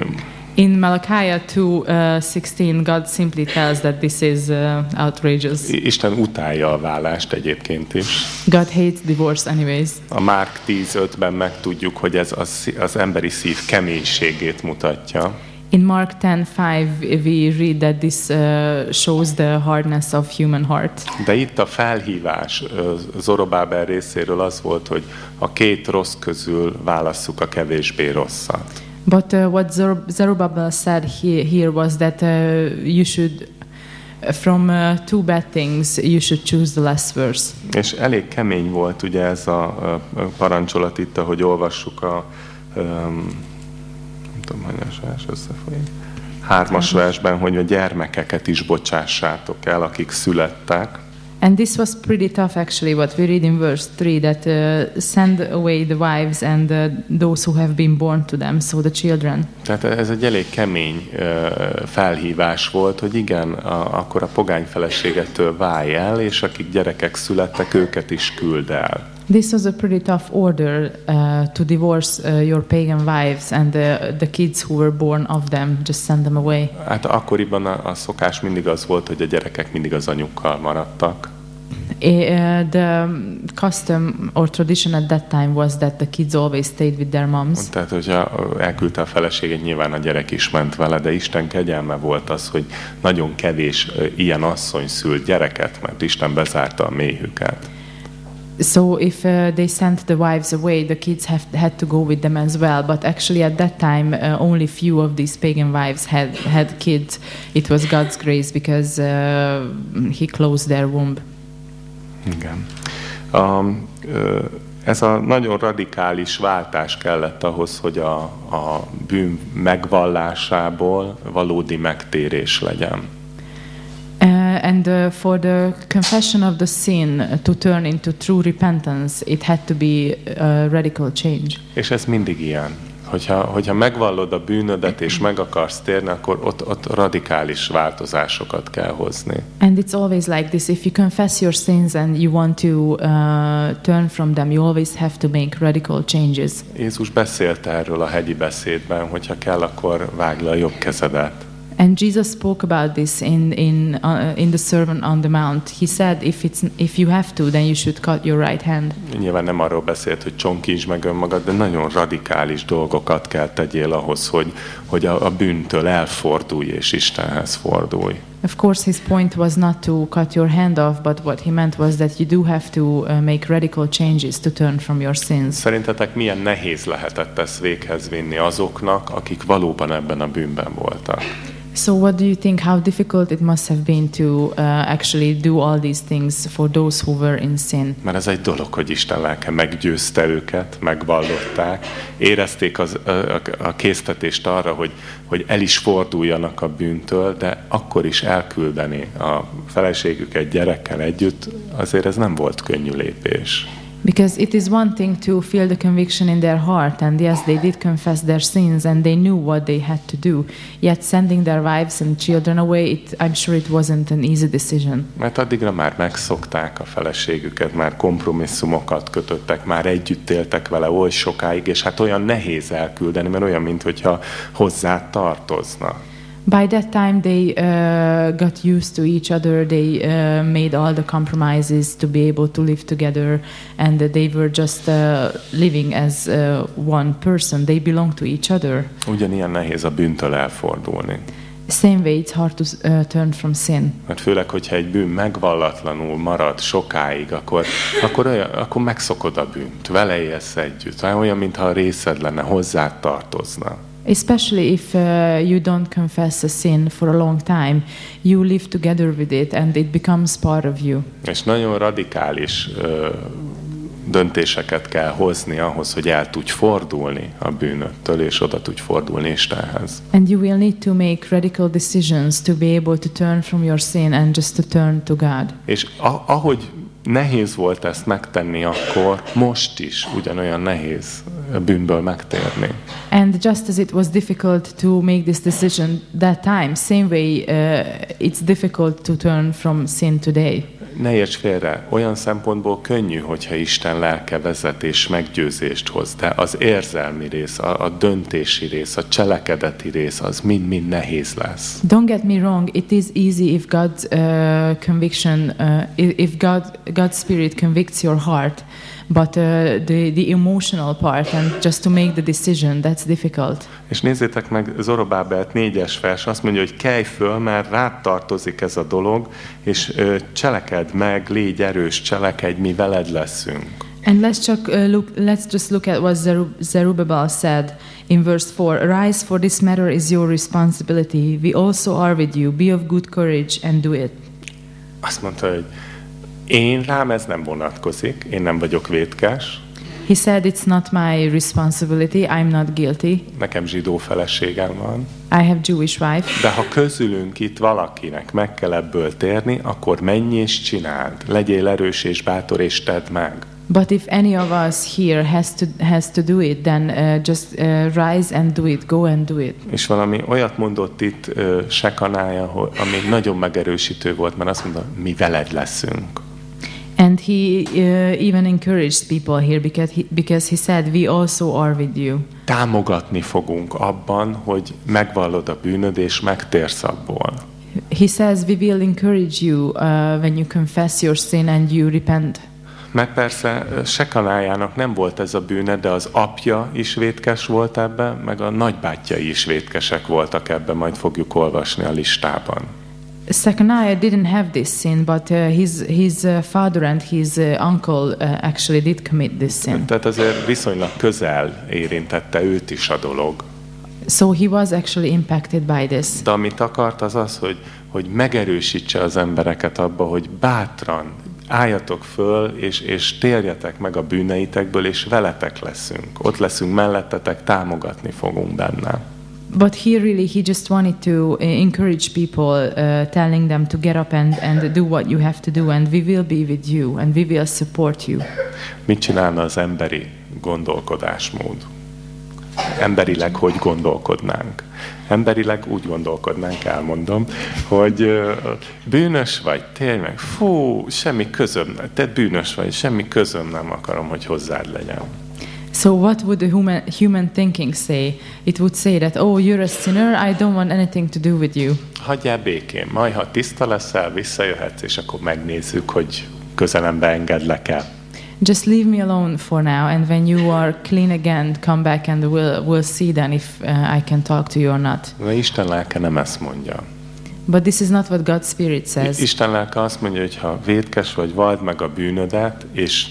In Malachi 2:16, God simply tells that this is uh, outrageous. Isten utálja a vállást egyébként is. God hates divorce, anyways. A Márk 10.5-ben megtudjuk, hogy ez az, az emberi szív keménységét mutatja. In Mark 10:5, we read that this uh, shows the hardness of human heart. De itt a felhívás Zorobábel részéről az volt, hogy a két rossz közül válasszuk a kevésbé rosszat. But uh, what Zer- Zerubbabel said he- here was that uh, you should, from uh, two bad things, you should choose the less worse. És elég kemény volt ugye ez a, a parancsolat itt, ahogy olvassuk a, um, nem tudom, hanyas vers összefolyik, hármas versben, hogy a gyermekeket is bocsássátok el, akik születtek. And this was pretty tough, actually, what we read in verse 3 that uh, send away the wives and uh, those who have been born to them, so the children. Tehát ez egy elég kemény ö, felhívás volt, hogy igen, a, akkor a pogány feleségettől válj el, és akik gyerekek születtek, őket is küld el. This was a pretty tough order uh, to divorce uh, your pagan wives and the, the kids who were born of them, just send them away. Hát akkoriban a, a szokás mindig az volt, hogy a gyerekek mindig az anyukkal maradtak. Uh, the custom or tradition at that time was that the kids always stayed with their moms. Tehát, hogyha elküldte a feleségét, nyilván a gyerek is ment vele, de Isten kegyelme volt az, hogy nagyon kevés ilyen asszony szült gyereket, mert Isten bezárta a méhüket. So if uh, they sent the wives away, the kids have, had to go with them as well. But actually, at that time, uh, only few of these pagan wives had had kids. It was God's grace because uh, He closed their womb. Igen. Um, ö, ez a nagyon radikális váltás kellett ahhoz, hogy a, a bűn megvallásából valódi megtérés legyen. Uh, and uh, for the confession of the sin to turn into true repentance, it had to be a radical change. És ez mindig ilyen. Hogyha, hogyha megvallod a bűnödet és meg akarsz térni, akkor ott, ott radikális változásokat kell hozni. And it's always like this if you confess your sins and you want to uh, turn from them, you always have to make radical changes. Jézus beszélt erről a hegyi beszédben, hogyha kell, akkor vágj le a jobb kezedet. And Jesus spoke about this in in uh, in the Sermon on the Mount. He said, if it's if you have to, then you should cut your right hand. Nyilván nem arról beszélt, hogy csonkítsd meg önmagad, de nagyon radikális dolgokat kell tegyél ahhoz, hogy, hogy a, a bűntől elfordulj és Istenhez fordulj. Of course, his point was not to cut your hand off, but what he meant was that you do have to uh, make radical changes to turn from your sins. Szerintetek milyen nehéz lehetett ezt véghez vinni azoknak, akik valóban ebben a bűnben voltak? So, what do you think? How difficult it must have been to uh, actually do all these things for those who were in sin? Mert ez egy dolog, hogy Isten lelke meggyőzte őket, megvallották, érezték az, a, a, a késztetést arra, hogy, hogy el is forduljanak a bűntől, de akkor is elküldeni a feleségüket gyerekkel együtt, azért ez nem volt könnyű lépés. Because it is one thing to feel the conviction in their heart, and yes, they did confess their sins and they knew what they had to do. Yet, sending their wives and children away, it, I'm sure it wasn't an easy decision. Mert addigra már megszokták a feleségüket, már kompromisszumokat kötöttek, már együtt éltek vele oly sokáig, és hát olyan nehéz elküldeni, mert olyan, mintha hozzá tartozna. By that time, they uh, got used to each other. They uh, made all the compromises to be able to live together, and they were just uh, living as uh, one person. They belong to each other. Ugyanilyen nehéz a bűntől elfordulni. Same way, it's hard to uh, turn from sin. Mert főleg, hogyha egy bűn megvallatlanul marad sokáig, akkor, akkor, olyan, akkor megszokod a bűnt, vele élsz együtt. Olyan, mintha a részed lenne, hozzá tartozna. Especially if uh, you don't confess a sin for a long time, you live together with it and it becomes part of you. És nagyon radikális döntéseket kell hozni ahhoz, hogy el tudj fordulni a bűnöttől, és oda tudj fordulni Istenhez. And you will need to make radical decisions to be able to turn from your sin and just to turn to God. És ahogy nehéz volt ezt megtenni akkor, most is ugyanolyan nehéz bűnből megtérni. And just as it was difficult to make this decision that time, same way uh, it's difficult to turn from sin today. Ne érts félre, olyan szempontból könnyű, hogyha Isten lelke vezet és meggyőzést hoz, de az érzelmi rész, a, a döntési rész, a cselekedeti rész, az mind-mind nehéz lesz. Don't get me wrong; it is easy if God's uh, conviction, uh, if God God's Spirit convicts your heart, but uh, the the emotional part and just to make the decision that's difficult. És nézzétek meg Zorobábelt négyes vers, azt mondja, hogy kelj föl, mert rád tartozik ez a dolog, és ö, cselekedd meg, légy erős, cselekedj, mi veled leszünk. And let's just uh, look. Let's just look at what Zeru- Zerubbabel said in verse four. Arise, for this matter is your responsibility. We also are with you. Be of good courage and do it. Azt mondta, hogy én rám ez nem vonatkozik, én nem vagyok vétkes, He said, "It's not my responsibility. I'm not guilty. nekem zsidó feleségem van, I have Jewish wife." de ha közülünk itt valakinek meg kell ebből térni, akkor menj és csináld, legyél erős és bátor és tedd meg. But if any of us here has to has to do it, then uh, just uh, rise and do it. Go and do it. És valami olyat mondott itt uh, Sekanája, ami nagyon megerősítő volt, mert azt mondta, mi veled leszünk. And he uh, even encouraged people here because he, because he said, "We also are with you." Támogatni fogunk abban, hogy megvallod a bűnöd és megtérsz abból. He says, "We will encourage you uh, when you confess your sin and you repent." Mert persze Sekanájának nem volt ez a bűne, de az apja is vétkes volt ebben, meg a nagybátyjai is vétkesek voltak ebben, majd fogjuk olvasni a listában. Zechariah didn't have this sin, but uh, his his uh, father and his uh, uncle uh, actually did commit this sin. Tehát azért viszonylag közel érintette őt is a dolog. So he was actually impacted by this. De amit akart az az, hogy, hogy megerősítse az embereket abba, hogy bátran álljatok föl, és, és térjetek meg a bűneitekből, és veletek leszünk. Ott leszünk mellettetek, támogatni fogunk benne. But he really he just wanted to uh, encourage people, uh, telling them to get up and, and do what you have to do, and we will be with you, and we will support you. Mit csinálna az emberi gondolkodásmód? Emberileg hogy gondolkodnánk? Emberileg úgy gondolkodnánk, elmondom, hogy ö, bűnös vagy, térj meg, fú, semmi közöm, te bűnös vagy, semmi közöm nem akarom, hogy hozzád legyen. So what would the human human thinking say? It would say that oh you're a sinner, I don't want anything to do with you. Hagyjál békén, majd ha tiszta leszel, visszajöhetsz, és akkor megnézzük, hogy közelembe engedlek-e. Just leave me alone for now, and when you are clean again, come back and we'll we'll see then if uh, I can talk to you or not. De Isten lelke nem ezt mondja. But this is not what God's Spirit says. Isten lelke azt mondja, hogy ha vétkes vagy, vald meg a bűnödet, és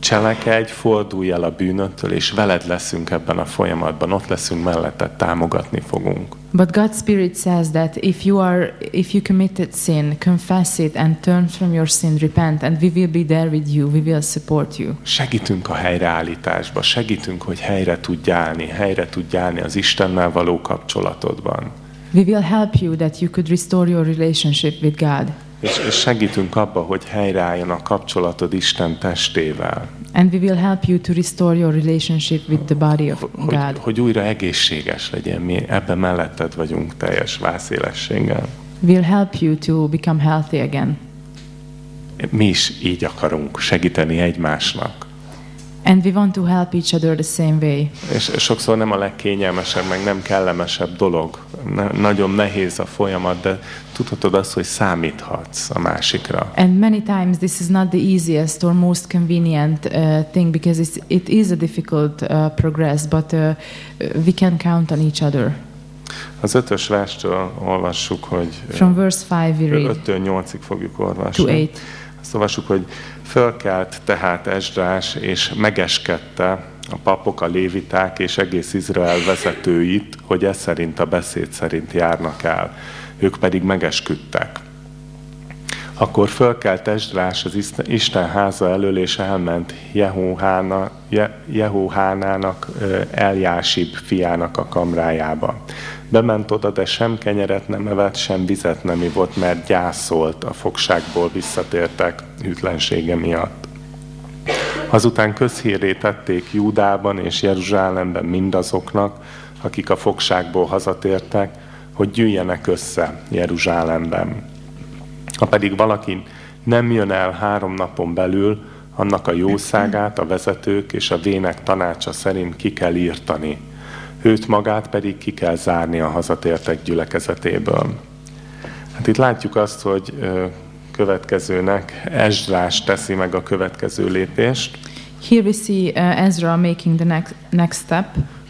cselekedj, fordulj el a bűnöttől, és veled leszünk ebben a folyamatban, ott leszünk mellette, támogatni fogunk. But God's Spirit says that if you are if you committed sin, confess it and turn from your sin, repent, and we will be there with you. We will support you. Segítünk a helyreállításba, segítünk, hogy helyre tudj állni, helyre tudj állni az Istennel való kapcsolatodban. We will help you that you could restore your relationship with God. És, és segítünk abba, hogy helyreálljon a kapcsolatod Isten testével. And we will help you to restore your relationship with the body of Hogy, God. hogy újra egészséges legyen. Mi ebben melletted vagyunk teljes vászélességgel. We'll help you to become healthy again. Mi is így akarunk segíteni egymásnak. And we want to help each other the same way. És sokszor nem a legkényelmesebb, meg nem kellemesebb dolog. Ne, nagyon nehéz a folyamat, de tudhatod azt, hogy számíthatsz a másikra. And many times this is not the easiest or most convenient uh, thing because it's, it is a difficult uh, progress, but uh, we can count on each other. Az ötös verstől olvassuk, hogy From verse 5 we read 5-től 8-ig fogjuk to olvasni. 8. Azt olvassuk, hogy fölkelt tehát Esdrás, és megeskedte a papok, a léviták és egész Izrael vezetőit, hogy ez szerint a beszéd szerint járnak el. Ők pedig megesküdtek. Akkor fölkelt Esdrás az Isten- háza elől, és elment Jehóhána, Je, Jehóhánának, fiának a kamrájába. Bement oda, de sem kenyeret nem evett, sem vizet nem ivott, mert gyászolt a fogságból visszatértek hűtlensége miatt. Azután közhírré tették Júdában és Jeruzsálemben mindazoknak, akik a fogságból hazatértek, hogy gyűjjenek össze Jeruzsálemben. Ha pedig valaki nem jön el három napon belül, annak a jószágát a vezetők és a vének tanácsa szerint ki kell írtani. Őt magát pedig ki kell zárni a hazatértek gyülekezetéből. Hát itt látjuk azt, hogy következőnek Esdrás teszi meg a következő lépést. Here we see uh, Ezra making the next, next step.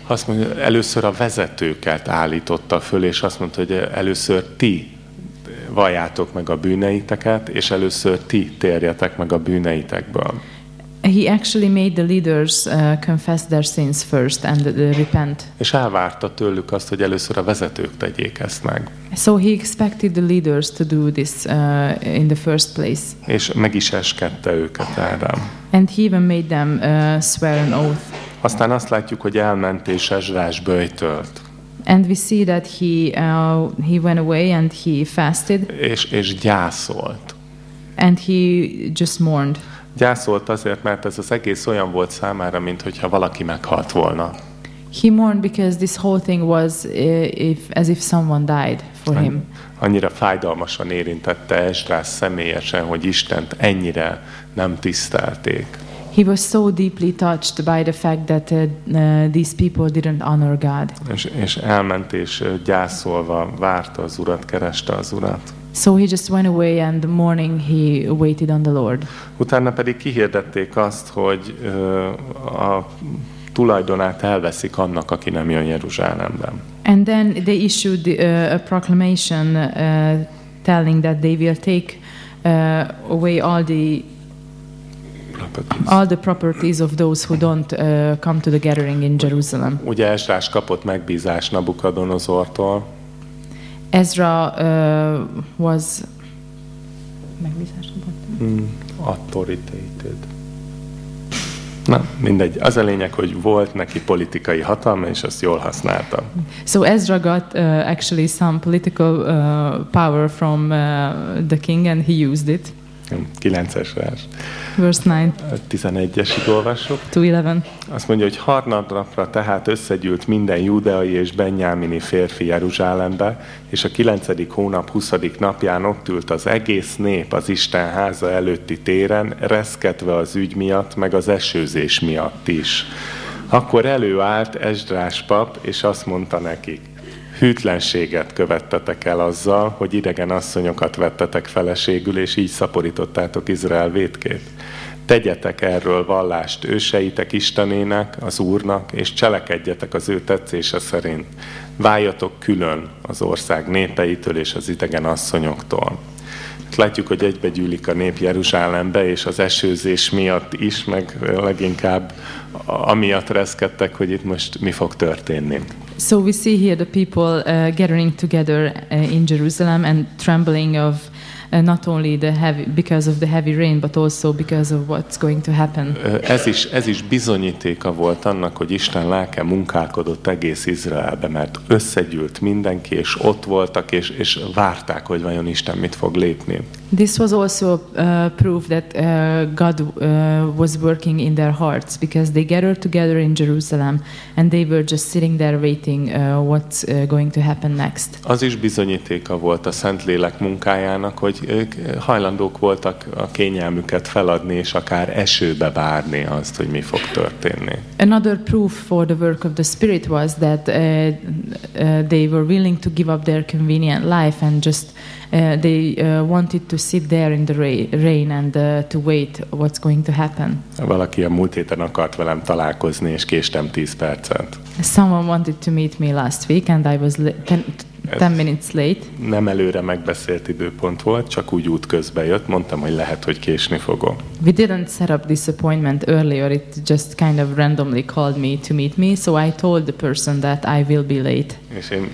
Azt mondja, először a vezetőket állította föl, és azt mondta, hogy először ti valljátok meg a bűneiteket, és először ti térjetek meg a bűneitekből. He actually made the leaders uh, confess their sins first and uh, repent. És elvárta tőlük azt, hogy először a vezetők tegyék ezt meg. So he expected the leaders to do this uh, in the first place. És meg is eskedte őket erre. And he even made them uh, swear an oath. Aztán azt látjuk, hogy elment és Ezrás böjtölt, And we see that he, uh, he went away and he fasted és, és gyászolt. and he just mourned. Gyászolt azért, mert ez az egész olyan volt számára, mintha valaki meghalt volna. He mourned because this whole thing was uh, if, as if someone died for him. Annyira fájdalmasan érintette Esdrás személyesen, hogy Istent ennyire nem tisztelték. He was so deeply touched by the fact that uh, uh, these people didn't honor God. És, és elment és ö, gyászolva várta az urat, kereste az urat. So he just went away and the morning he waited on the Lord. Utána pedig kihirdették azt, hogy ö, a tulajdonát elveszik annak, aki nem jön Jeruzsálemben. And then they issued uh, a proclamation uh, telling that they will take uh, away all the all the properties of those who don't uh, come to the gathering in Jerusalem. Ugye Esdrás kapott megbízást Nabukadonozortól, Ezra uh, was megbízást kapott? mm, authoritated. Na, mindegy. Az a lényeg, hogy volt neki politikai hatalma, és azt jól használta. So Ezra got uh, actually some political uh, power from uh, the king and he used it. 9-es vers. Verse 9 11-esig olvassuk. to 11. Azt mondja, hogy harmadnapra tehát összegyűlt minden judeai és benyámini férfi Jeruzsálembe, és a kilencedik hónap 20. napján ott ült az egész nép az Isten háza előtti téren, reszketve az ügy miatt, meg az esőzés miatt is. Akkor előállt Esdrás pap, és azt mondta nekik, hűtlenséget követtetek el azzal, hogy idegen asszonyokat vettetek feleségül, és így szaporítottátok Izrael vétkét. Tegyetek erről vallást őseitek Istenének, az Úrnak, és cselekedjetek az ő tetszése szerint. Váljatok külön az ország népeitől és az idegen asszonyoktól. Látjuk, hogy egybegyűlik a nép Jeruzsálembe, és az esőzés miatt is, meg leginkább amiatt reszkedtek, hogy itt most mi fog történni. So we see here the people uh, gathering together uh, in Jerusalem and trembling of uh, not only the heavy because of the heavy rain, but also because of what's going to happen. Ez is, ez is bizonyítéka volt annak, hogy Isten lelke munkálkodott egész Izraelbe, mert összegyűlt mindenki, és ott voltak, és, és várták, hogy vajon Isten mit fog lépni. This was also uh, proof that uh, God uh, was working in their hearts because they gathered together in Jerusalem and they were just sitting there waiting uh, what's uh, going to happen next. Az is bizonyítéka volt a Szentlélek munkájának, hogy ők hajlandók voltak a kényelmüket feladni, és akár esőbe várni azt, hogy mi fog történni. Another proof for the work of the Spirit was that uh, uh, they were willing to give up their convenient life and just uh, they uh, wanted to sit there in the ra- rain and uh, to wait what's going to happen. Valaki a múlt héten akart velem találkozni, és késtem 10 percet. Someone wanted to meet me last week and I was li- ten, ten minutes late. Nem előre megbeszélt időpont volt, csak úgy út közben jött, mondtam, hogy lehet, hogy késni fogok. We didn't set up this appointment earlier. It just kind of randomly called me to meet me. So I told the person that I will be late. És én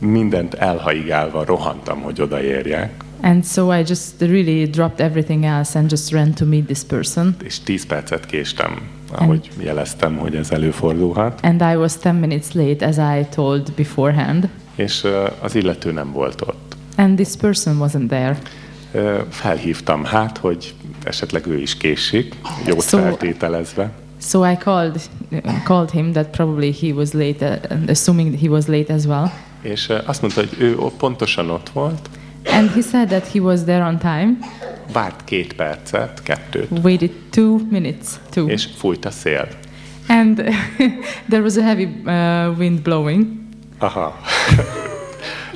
mindent elhaigálva rohantam, hogy odaérjek. And so I just really dropped everything else and just ran to meet this person. És 10 percet késtem, ahogy jeleztem, hogy ez előfordulhat. And I was 10 minutes late, as I told beforehand. És ö, az illető nem volt ott. And this person wasn't there. Ö, Felhívtam hát, hogy esetleg ő is késik, jót Szóval- feltételezve. So I called called him that probably he was late, uh, assuming he was late as well. És azt mondta, hogy ő pontosan ott volt, And he said that he was there on time, várt két percet, kettőt, waited two minutes, two. és fújt a szél. And there was a heavy uh, wind blowing. Aha.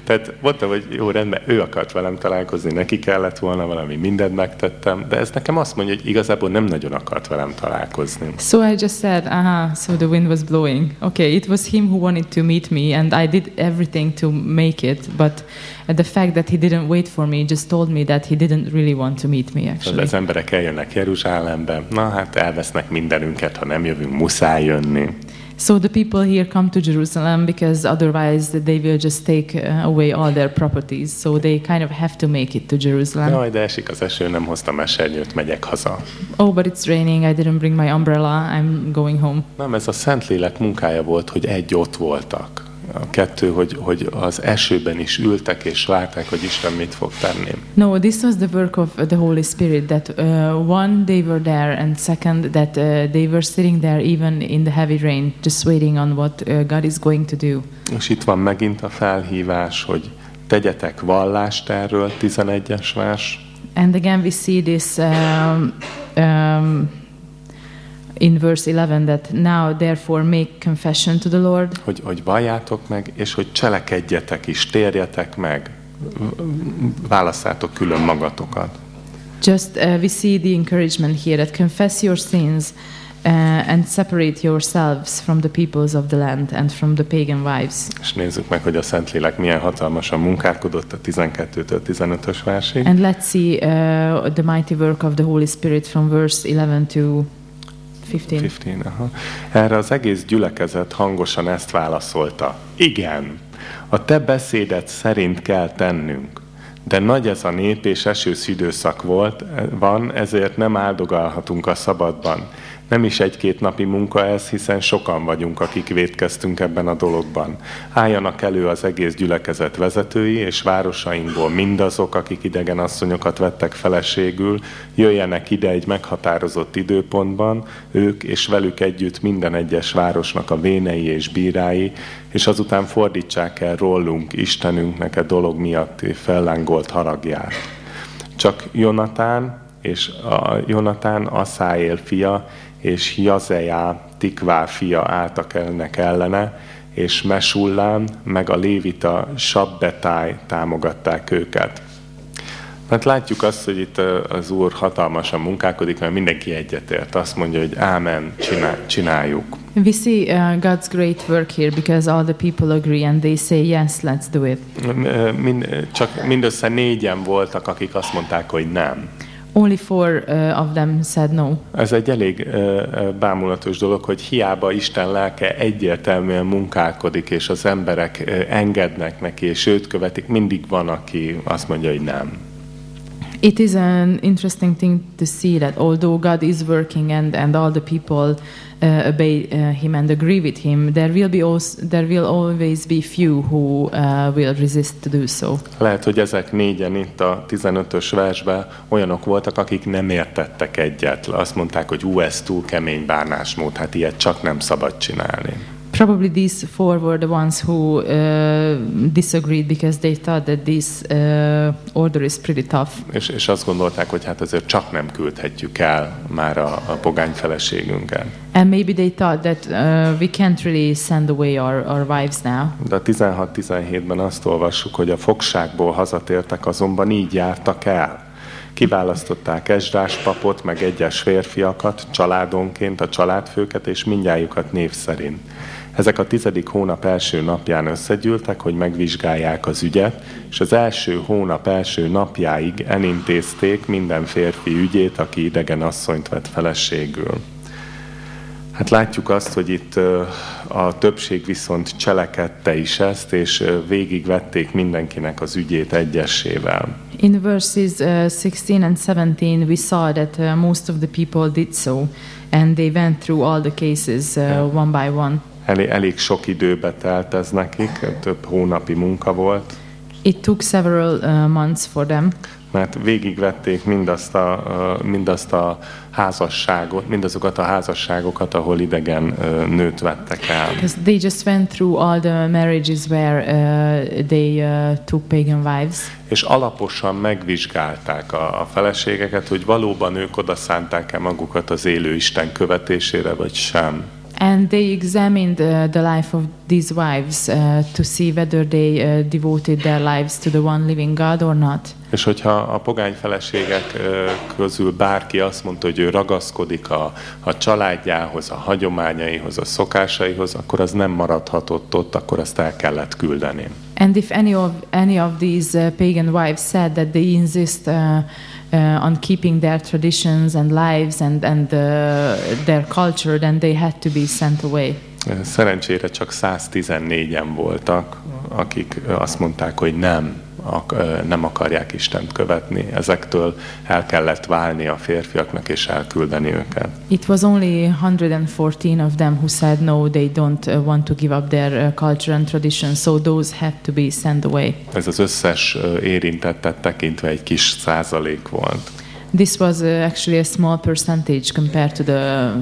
Tehát mondtam, hogy jó, rendben, ő akart velem találkozni, neki kellett volna valami, mindent megtettem, de ez nekem azt mondja, hogy igazából nem nagyon akart velem találkozni. So I just said, aha, so the wind was blowing. Okay, it was him who wanted to meet me, and I did everything to make it, but the fact that he didn't wait for me just told me that he didn't really want to meet me, Szóval actually. az emberek eljönnek Jeruzsálembe, na hát elvesznek mindenünket, ha nem jövünk, muszáj jönni. So the people here come to Jerusalem because otherwise they will just take uh, away all their properties. So they kind of have to make it to Jerusalem. Jaj, de esik az eső, nem hoztam esernyőt, megyek haza. Oh, but it's raining. I didn't bring my umbrella. I'm going home. Nem, ez a Szentlélek munkája volt, hogy egy ott voltak. A kettő, hogy, hogy az esőben is ültek és várták, hogy Isten mit fog tenni. No, this was the work of the Holy Spirit. That uh, one, they were there, and second, that uh, they were sitting there even in the heavy rain, just waiting on what uh, God is going to do. És itt van megint a felhívás, hogy tegyetek vallást erről, 11-es vers. And again, we see this um, um, in verse 11 that now, therefore, make confession to the Lord. Hogy, hogy valljátok meg, és hogy cselekedjetek is, térjetek meg, válasszátok külön magatokat. Just uh, we see the encouragement here that confess your sins uh, and separate yourselves from the peoples of the land and from the pagan wives. És nézzük meg, hogy a Szentlélek milyen hatalmasan munkálkodott a 12-től 15-ös versig. And let's see uh, the mighty work of the Holy Spirit from verse 11 to 15. 15, aha. Erre az egész gyülekezet hangosan ezt válaszolta. Igen, a te beszédet szerint kell tennünk. De nagy ez a nép, és esős időszak volt, van, ezért nem áldogálhatunk a szabadban. Nem is egy-két napi munka ez, hiszen sokan vagyunk, akik védkeztünk ebben a dologban. Álljanak elő az egész gyülekezet vezetői, és városainkból mindazok, akik idegen asszonyokat vettek feleségül, jöjjenek ide egy meghatározott időpontban, ők és velük együtt minden egyes városnak a vénei és bírái, és azután fordítsák el rólunk, Istenünknek a dolog miatti fellángolt haragját. Csak Jonatán és a Jonatán Aszáél fia és Jazeá Tikvá fia álltak ennek ellene, és Mesullám meg a lévita Sabbetáj támogatták őket. Mert látjuk azt, hogy itt az Úr hatalmasan munkálkodik, mert mindenki egyetért. Azt mondja, hogy ámen, csinál, csináljuk. We see uh, God's great work here because all the people agree and they say, yes, let's do it. Mind, csak mindössze négyen voltak, akik azt mondták, hogy nem. Only four uh, of them said no. Ez egy elég uh, bámulatos dolog, hogy hiába Isten lelke egyértelműen munkálkodik, és az emberek uh, engednek neki, és őt követik, mindig van, aki azt mondja, hogy nem. It is an interesting thing to see that although God is working and, and all the people uh, obey uh, Him and agree with Him, there will be also, there will always be few who uh, will resist to do so. Lehet, hogy ezek négyen itt a 15-ös versben olyanok voltak, akik nem értettek egyet. Azt mondták, hogy ú, ez túl kemény bánásmód, hát ilyet csak nem szabad csinálni. Probably these four were the ones who uh, disagreed because they thought that this uh, order is pretty tough. És, és azt gondolták, hogy hát azért csak nem küldhetjük el már a, a pogány feleségünket. And maybe they thought that uh, we can't really send away our, our wives now. De a 16-17-ben azt olvassuk, hogy a fogságból hazatértek, azonban így jártak el. Kiválasztották Esdrás papot, meg egyes férfiakat, családonként a családfőket, és mindjájukat név szerint. Ezek a tizedik hónap első napján összegyűltek, hogy megvizsgálják az ügyet, és az első hónap első napjáig elintézték minden férfi ügyét, aki idegen asszonyt vett feleségül. Hát látjuk azt, hogy itt a többség viszont cselekedte is ezt, és végigvették mindenkinek az ügyét egyesével. In verses uh, 16 and 17, we saw that uh, most of the people did so, and they went through all the cases uh, one by one. Elég, elég sok időbe telt ez nekik, több hónapi munka volt, It took several uh, months for them mert végigvették mindazt a, ö, mindazt a házasságot, mindazokat a házasságokat, ahol idegen ö, nőt vettek el. because they just went through all the marriages where uh, they uh, took pagan wives. És alaposan megvizsgálták a, a feleségeket, hogy valóban ők oda szánták-e magukat az élő Isten követésére, vagy sem. And they examined uh, the life of these wives uh, to see whether they uh, devoted their lives to the one living God or not. És hogyha a pogány feleségek ö, közül bárki azt mondta, hogy ő ragaszkodik a, a családjához, a hagyományaihoz, a szokásaihoz, akkor az nem maradhatott ott, akkor azt el kellett küldeni. And if any of any of these uh, pagan wives said that they insist uh, uh, on keeping their traditions and lives and and uh, their culture, then they had to be sent away. Szerencsére csak 114-en voltak, akik azt mondták, hogy nem, nem akarják Istent követni. Ezektől el kellett válni a férfiaknak és elküldeni őket. It was only 114 of them who said no, they don't uh, want to give up their uh, culture and tradition, so those had to be sent away. Ez az összes érintettet tekintve egy kis százalék volt. This was uh, actually a small percentage compared to the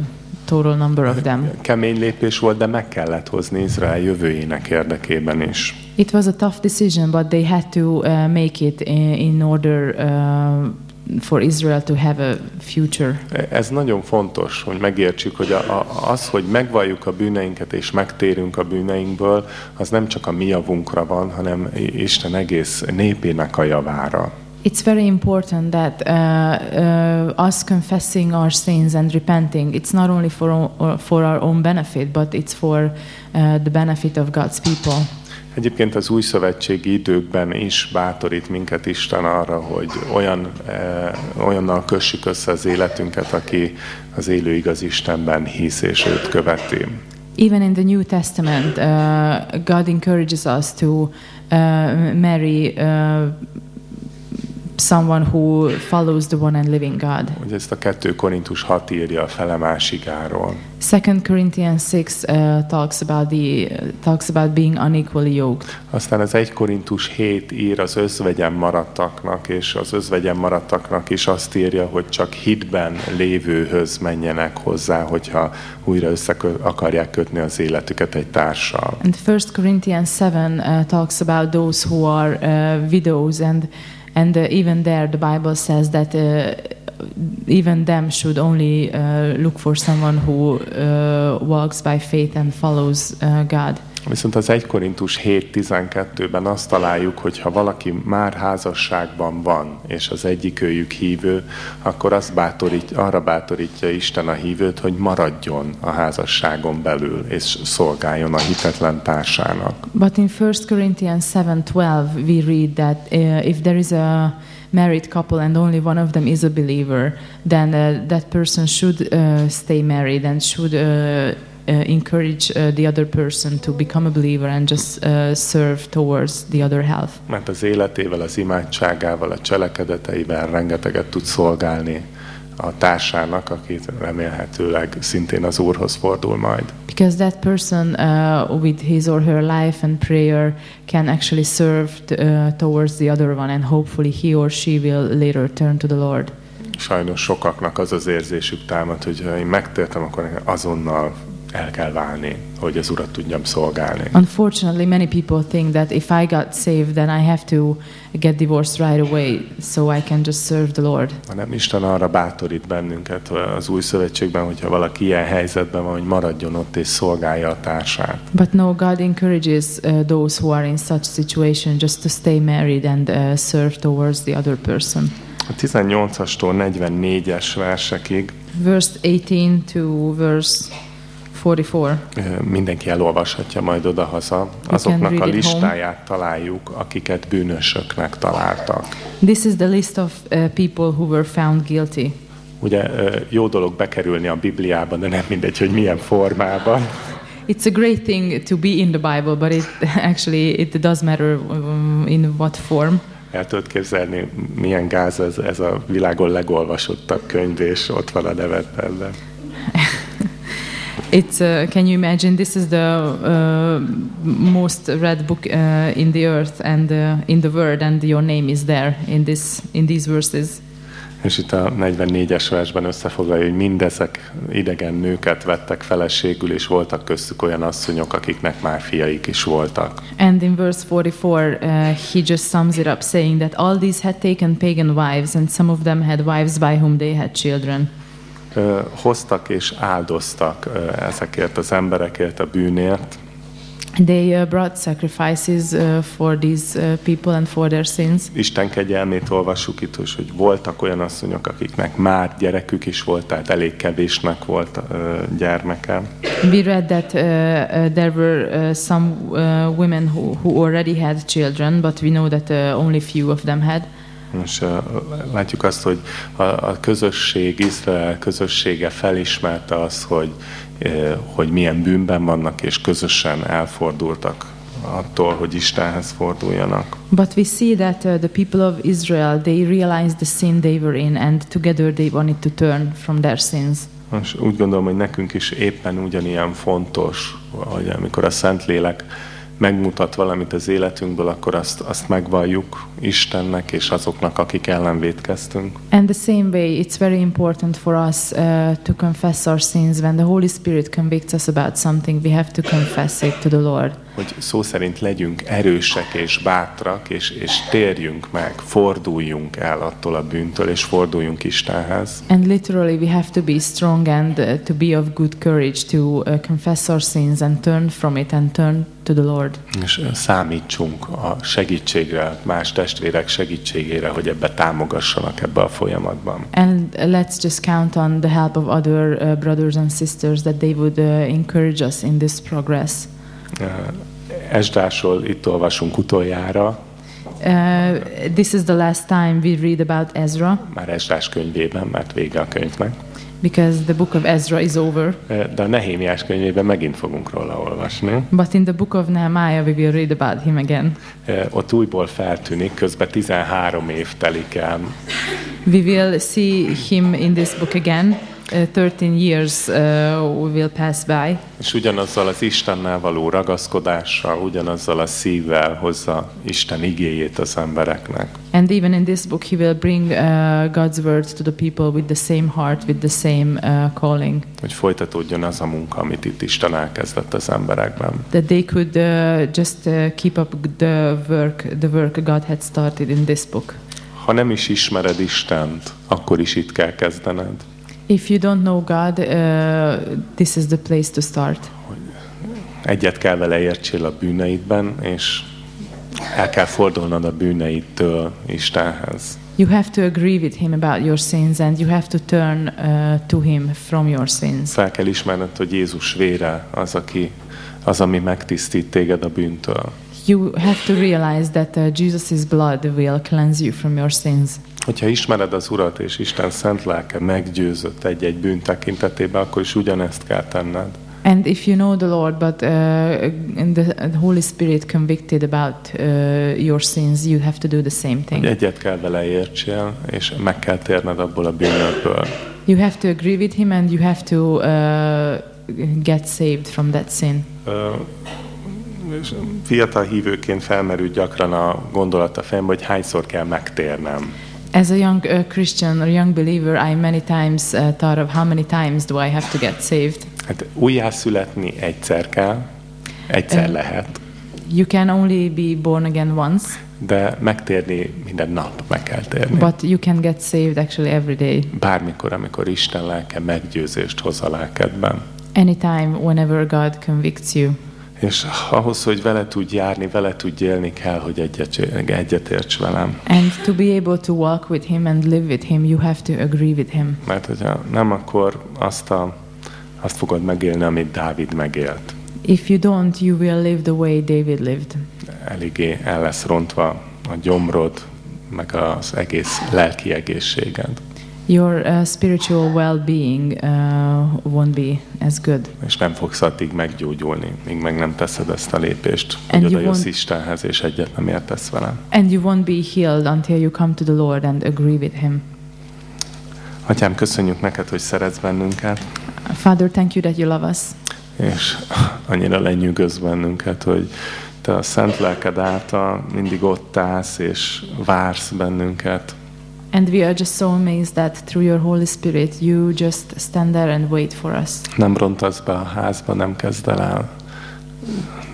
total number of them. Kemény lépés volt, de meg kellett hozni Izrael jövőjének érdekében is. It was a tough decision, but they had to uh, make it in, in order uh, for Israel to have a future. Ez nagyon fontos, hogy megértsük, hogy a, a, az, hogy megvalljuk a bűneinket és megtérünk a bűneinkből, az nem csak a mi javunkra van, hanem Isten egész népének a javára. It's very important that uh, uh, us confessing our sins and repenting, it's not only for, for our own benefit, but it's for uh, the benefit of God's people. Egyébként az új szövetségi időkben is bátorít minket Isten arra, hogy olyan, eh, olyannal kössük össze az életünket, aki az élő igaz Istenben hisz és őt követi. Even in the New Testament, uh, God encourages us to uh, marry uh, someone who follows the one and living God. Hogy ezt a 2 Korintus 6 írja a fele másikáról. Second Corinthians 6 uh, talks about the talks about being unequally yoked. Aztán az 1 Korintus 7 ír az özvegyen maradtaknak, és az özvegyen maradtaknak is azt írja, hogy csak hitben lévőhöz menjenek hozzá, hogyha újra össze akarják kötni az életüket egy társal. And First Corinthians 7 uh, talks about those who are uh, widows and and uh, even there the Bible says that uh, even them should only uh, look for someone who uh, walks by faith and follows God. Viszont az 1 Korintus 7.12-ben azt találjuk, hogy ha valaki már házasságban van, és az egyik őjük hívő, akkor azt bátorít, arra bátorítja Isten a hívőt, hogy maradjon a házasságon belül, és szolgáljon a hitetlen társának. But in 1 Corinthians 7:12 we read that uh, if there is a married couple and only one of them is a believer, then uh, that person should uh, stay married and should uh, encourage uh, the other person to become a believer and just uh, serve towards the other half. Mert az életével, az imádságával, a cselekedeteivel rengeteget tud szolgálni a társának, akit remélhetőleg szintén az Úrhoz fordul majd. Because that person, uh, with his or her life and prayer, can actually serve uh, towards the other one, and hopefully he or she will later turn to the Lord. Sajnos sokaknak az az érzésük támad, hogy ha én megtértem, akkor azonnal el kell válni, hogy az Urat tudjam szolgálni. Unfortunately, many people think that if I got saved, then I have to get divorced right away so I can just serve the Lord. hanem Isten arra bátorít bennünket az új szövetségben, hogyha valaki ilyen helyzetben van, hogy maradjon ott és szolgálja a társát. But no, God encourages uh, those who are in such situation just to stay married and uh, serve towards the other person. A 18-astól 44-es versekig Verse 18 to verse 44. ö, mindenki elolvashatja majd odahaza. Azoknak a listáját találjuk, akiket bűnösöknek találtak. This is the list of uh, people who were found guilty. Ugye jó dolog bekerülni a Bibliába, de nem mindegy, hogy milyen formában. It's a great thing to be in the Bible, but it actually it does matter um, in what form. El tudod képzelni, milyen gáz ez, ez a világon legolvasottabb könyv, és ott van a neved benne. It's uh, can you imagine? This is the uh, most read book uh, in the earth and uh, in the world, and your name is there in this in these verses. És itt a 44-es versben összefoglalja, hogy mindezek idegen nőket vettek feleségül, és voltak köztük olyan asszonyok, akiknek már fiaik is voltak. And in verse 44, uh, he just sums it up, saying that all these had taken pagan wives, and some of them had wives by whom they had children. Hoztak és áldoztak ezekért az emberekért a bűnért, They uh, brought sacrifices uh, for these uh, people and for their sins. Isten kegyelmét olvassuk itt is, hogy voltak olyan asszonyok, akiknek már gyerekük is volt, tehát elég kevésnek volt ö, gyermeke. We read that uh, uh, there were uh, some uh, women who, who already had children, but we know that uh, only few of them had. És látjuk azt, hogy a, közösség, Izrael közössége felismerte azt, hogy, hogy milyen bűnben vannak, és közösen elfordultak attól, hogy Istenhez forduljanak. But we see that uh, the people of Israel they realized the sin they were in, and together they wanted to turn from their sins. És úgy gondolom, hogy nekünk is éppen ugyanilyan fontos, hogy amikor a Szentlélek megmutat valamit az életünkből, akkor azt, azt megvalljuk Istennek és azoknak, akik ellen védkeztünk. And the same way, it's very important for us uh, to confess our sins. When the Holy Spirit convicts us about something, we have to confess it to the Lord. Hogy szó szerint legyünk erősek és bátrak, és, és térjünk meg, forduljunk el attól a bűntől, és forduljunk Istenhez. And literally, we have to be strong and uh, to be of good courage to uh, confess our sins and turn from it and turn to the Lord. És számítsunk a segítségre, más testvérek segítségére, hogy ebbe támogassanak ebbe a folyamatban. And uh, let's just count on the help of other uh, brothers and sisters that they would uh, encourage us in this progress. Ö, Esdrásról itt olvasunk utoljára, Uh, this is the last time we read about Ezra már Esdrás könyvében, mert vége a könyvnek. Because the book of Ezra is over. De a Nehémiás könyvében megint fogunk róla olvasni. But in the book of Nehemiah, we will read about him again. Ott újból feltűnik, közben 13 év telik el, We will see him in this book again. Uh, 13 years uh, will pass by. és ugyanazzal az Istennel való ragaszkodással, ugyanazzal a szívvel hozza Isten igéjét az embereknek. And even in this book, he will bring uh, God's word to the people with the same heart, with the same uh, calling, Hogy folytatódjon az a munka, amit itt Isten elkezdett az emberekben. that they could uh, just uh, keep up the work, the work God had started in this book. Ha nem is ismered Istent, akkor is itt kell kezdened. If you don't know God, uh, this is the place to start. Egyet kell vele értsél a bűneidben, és el kell fordulnod a bűneidtől Istenhez. You have to agree with Him about your sins and you have to turn uh, to Him from your sins. Fel kell ismerned, hogy Jézus vére az, aki, az, ami megtisztít téged a bűntől. You have to realize that uh, Jesus' blood will cleanse you from your sins. Hogyha ismered az Urat, és Isten szent lelke meggyőzött egy-egy bűn tekintetében, akkor is ugyanezt kell tenned. And if you know the Lord, but uh, and the, Holy Spirit convicted about uh, your sins, you have to do the same thing. egyet kell vele értsél, és meg kell térned abból a bűnökből. You have to agree with Him and you have to uh, get saved from that sin. És Fiatal hívőként felmerül gyakran a gondolat a fejembe, hogy hányszor kell megtérnem. As a young uh, Christian or young believer, I many times uh, thought of how many times do I have to get saved. Hát újjászületni egyszer kell, egyszer Ö. lehet, You can only be born again once, de megtérni minden nap meg kell térni. but you can get saved actually every day. Bármikor, amikor Isten lelke meggyőzést hoz a lelkedben. Anytime, whenever God convicts you. És ahhoz, hogy vele tudj járni, vele tudj élni kell, hogy egyet, egyetérts velem. And to be able to walk with Him and live with Him, you have to agree with Him. Mert hogyha nem, akkor azt, a, azt fogod megélni, amit Dávid megélt. If you don't, you will live the way David lived. Eléggé el lesz rontva a gyomrod, meg az egész lelki egészséged. Your uh, spiritual well-being uh, won't be as good. És nem fogsz addig meggyógyulni, míg meg nem teszed ezt a lépést, And hogy you oda jössz won't- Istenhez, és egyet nem értesz velem. And you won't be healed until you come to the Lord and agree with Him. Atyám, köszönjük neked, hogy szeretsz bennünket, Father, thank you that you love us. és annyira lenyűgöz bennünket, hogy te a szent lelked által mindig ott állsz, és vársz bennünket. And we are just so amazed that through your Holy Spirit, you just stand there and wait for us. Nem rontasz be a házba, nem kezd el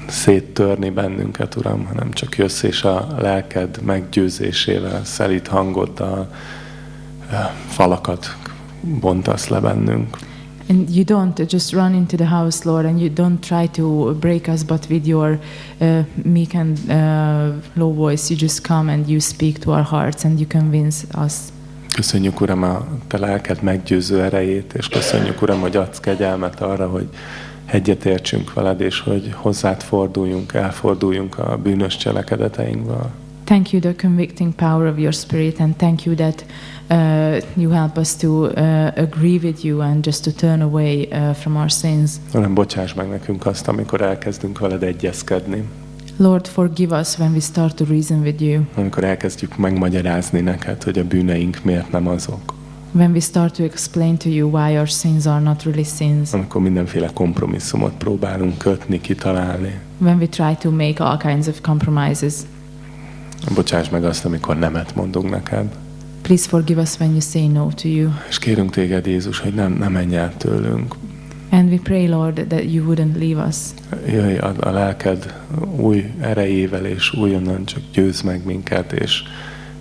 széttörni bennünket, Uram, hanem csak jössz és a lelked meggyőzésével, szelít hangoddal eh, falakat bontasz le bennünk. And you don't just run into the house, Lord, and you don't try to break us, but with your uh, meek and uh, low voice, you just come and you speak to our hearts and you convince us. Köszönjük, Uram, a Te lelked meggyőző erejét, és köszönjük, Uram, hogy adsz kegyelmet arra, hogy egyetértsünk veled, és hogy hozzád forduljunk, elforduljunk a bűnös cselekedeteinkből. Thank you, the convicting power of your Spirit, and thank you that uh, you help us to uh, agree with you and just to turn away uh, from our sins. Uram, bocsáss meg nekünk azt, amikor elkezdünk veled egyezkedni, Lord, forgive us when we start to reason with you, amikor elkezdjük megmagyarázni neked, hogy a bűneink miért nem azok, when we start to explain to you why our sins are not really sins, amikor mindenféle kompromisszumot próbálunk kötni, kitalálni. when we try to make all kinds of compromises. Bocsáss meg azt, amikor nemet mondunk neked. Please forgive us when you say no to you. És kérünk téged, Jézus, hogy nem, nem menj el tőlünk. And we pray, Lord, that you wouldn't leave us. Jöjj a, a lelked új erejével, és újonnan csak győz meg minket, és,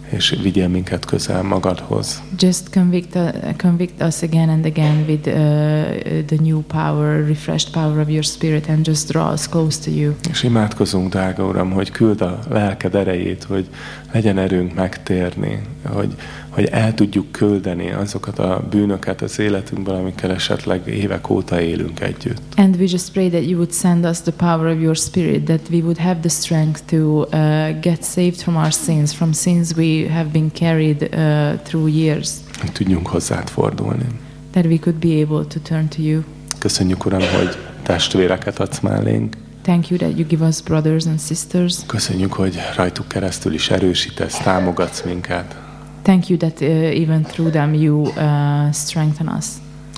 és vigyél minket közel magadhoz. Just convict, uh, convict us again and again with uh, the new power, refreshed power of your Spirit, and just draw us close to you. És imádkozunk, drága Uram, hogy küld a lelked erejét, hogy legyen erőnk megtérni, hogy, hogy el tudjuk küldeni azokat a bűnöket az életünkből, amikkel esetleg évek óta élünk együtt. And we just pray that you would send us the power of your Spirit, that we would have the strength to uh, get saved from our sins, from sins we have been carried uh, through years, Hogy tudjunk hozzád fordulni. that we could be able to turn to you. Köszönjük, Uram, hogy testvéreket adsz mellénk. Thank you that you give us brothers and sisters. Köszönjük, hogy rajtuk keresztül is erősítesz, támogatsz minket, Thank you that uh, even through them you uh, strengthen us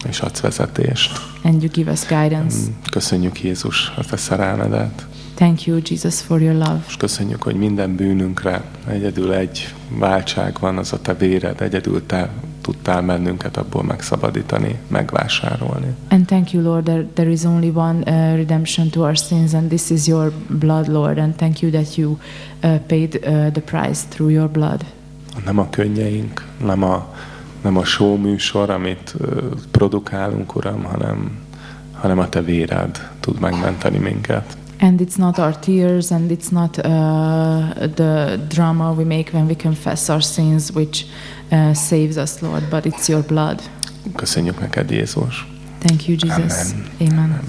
és adsz vezetést. and you give us guidance. Köszönjük Jézus a te szerelmedet, Thank you, Jesus, for your love. és köszönjük, hogy minden bűnünkre egyedül egy váltság van, az a te véred, egyedül te tudtál bennünket abból megszabadítani, megvásárolni. And thank you, Lord, that there is only one uh, redemption to our sins, and this is your blood, Lord. And thank you that you uh, paid uh, the price through your blood. Nem a könnyeink, nem a, nem a show műsor, amit produkálunk, Uram, hanem, hanem a te véred tud megmenteni minket. And it's not our tears, and it's not uh, the drama we make when we confess our sins, which uh, saves us, Lord, but it's your blood. Köszönjük neked, Jézus. Thank you, Jesus. Amen. Amen. Amen.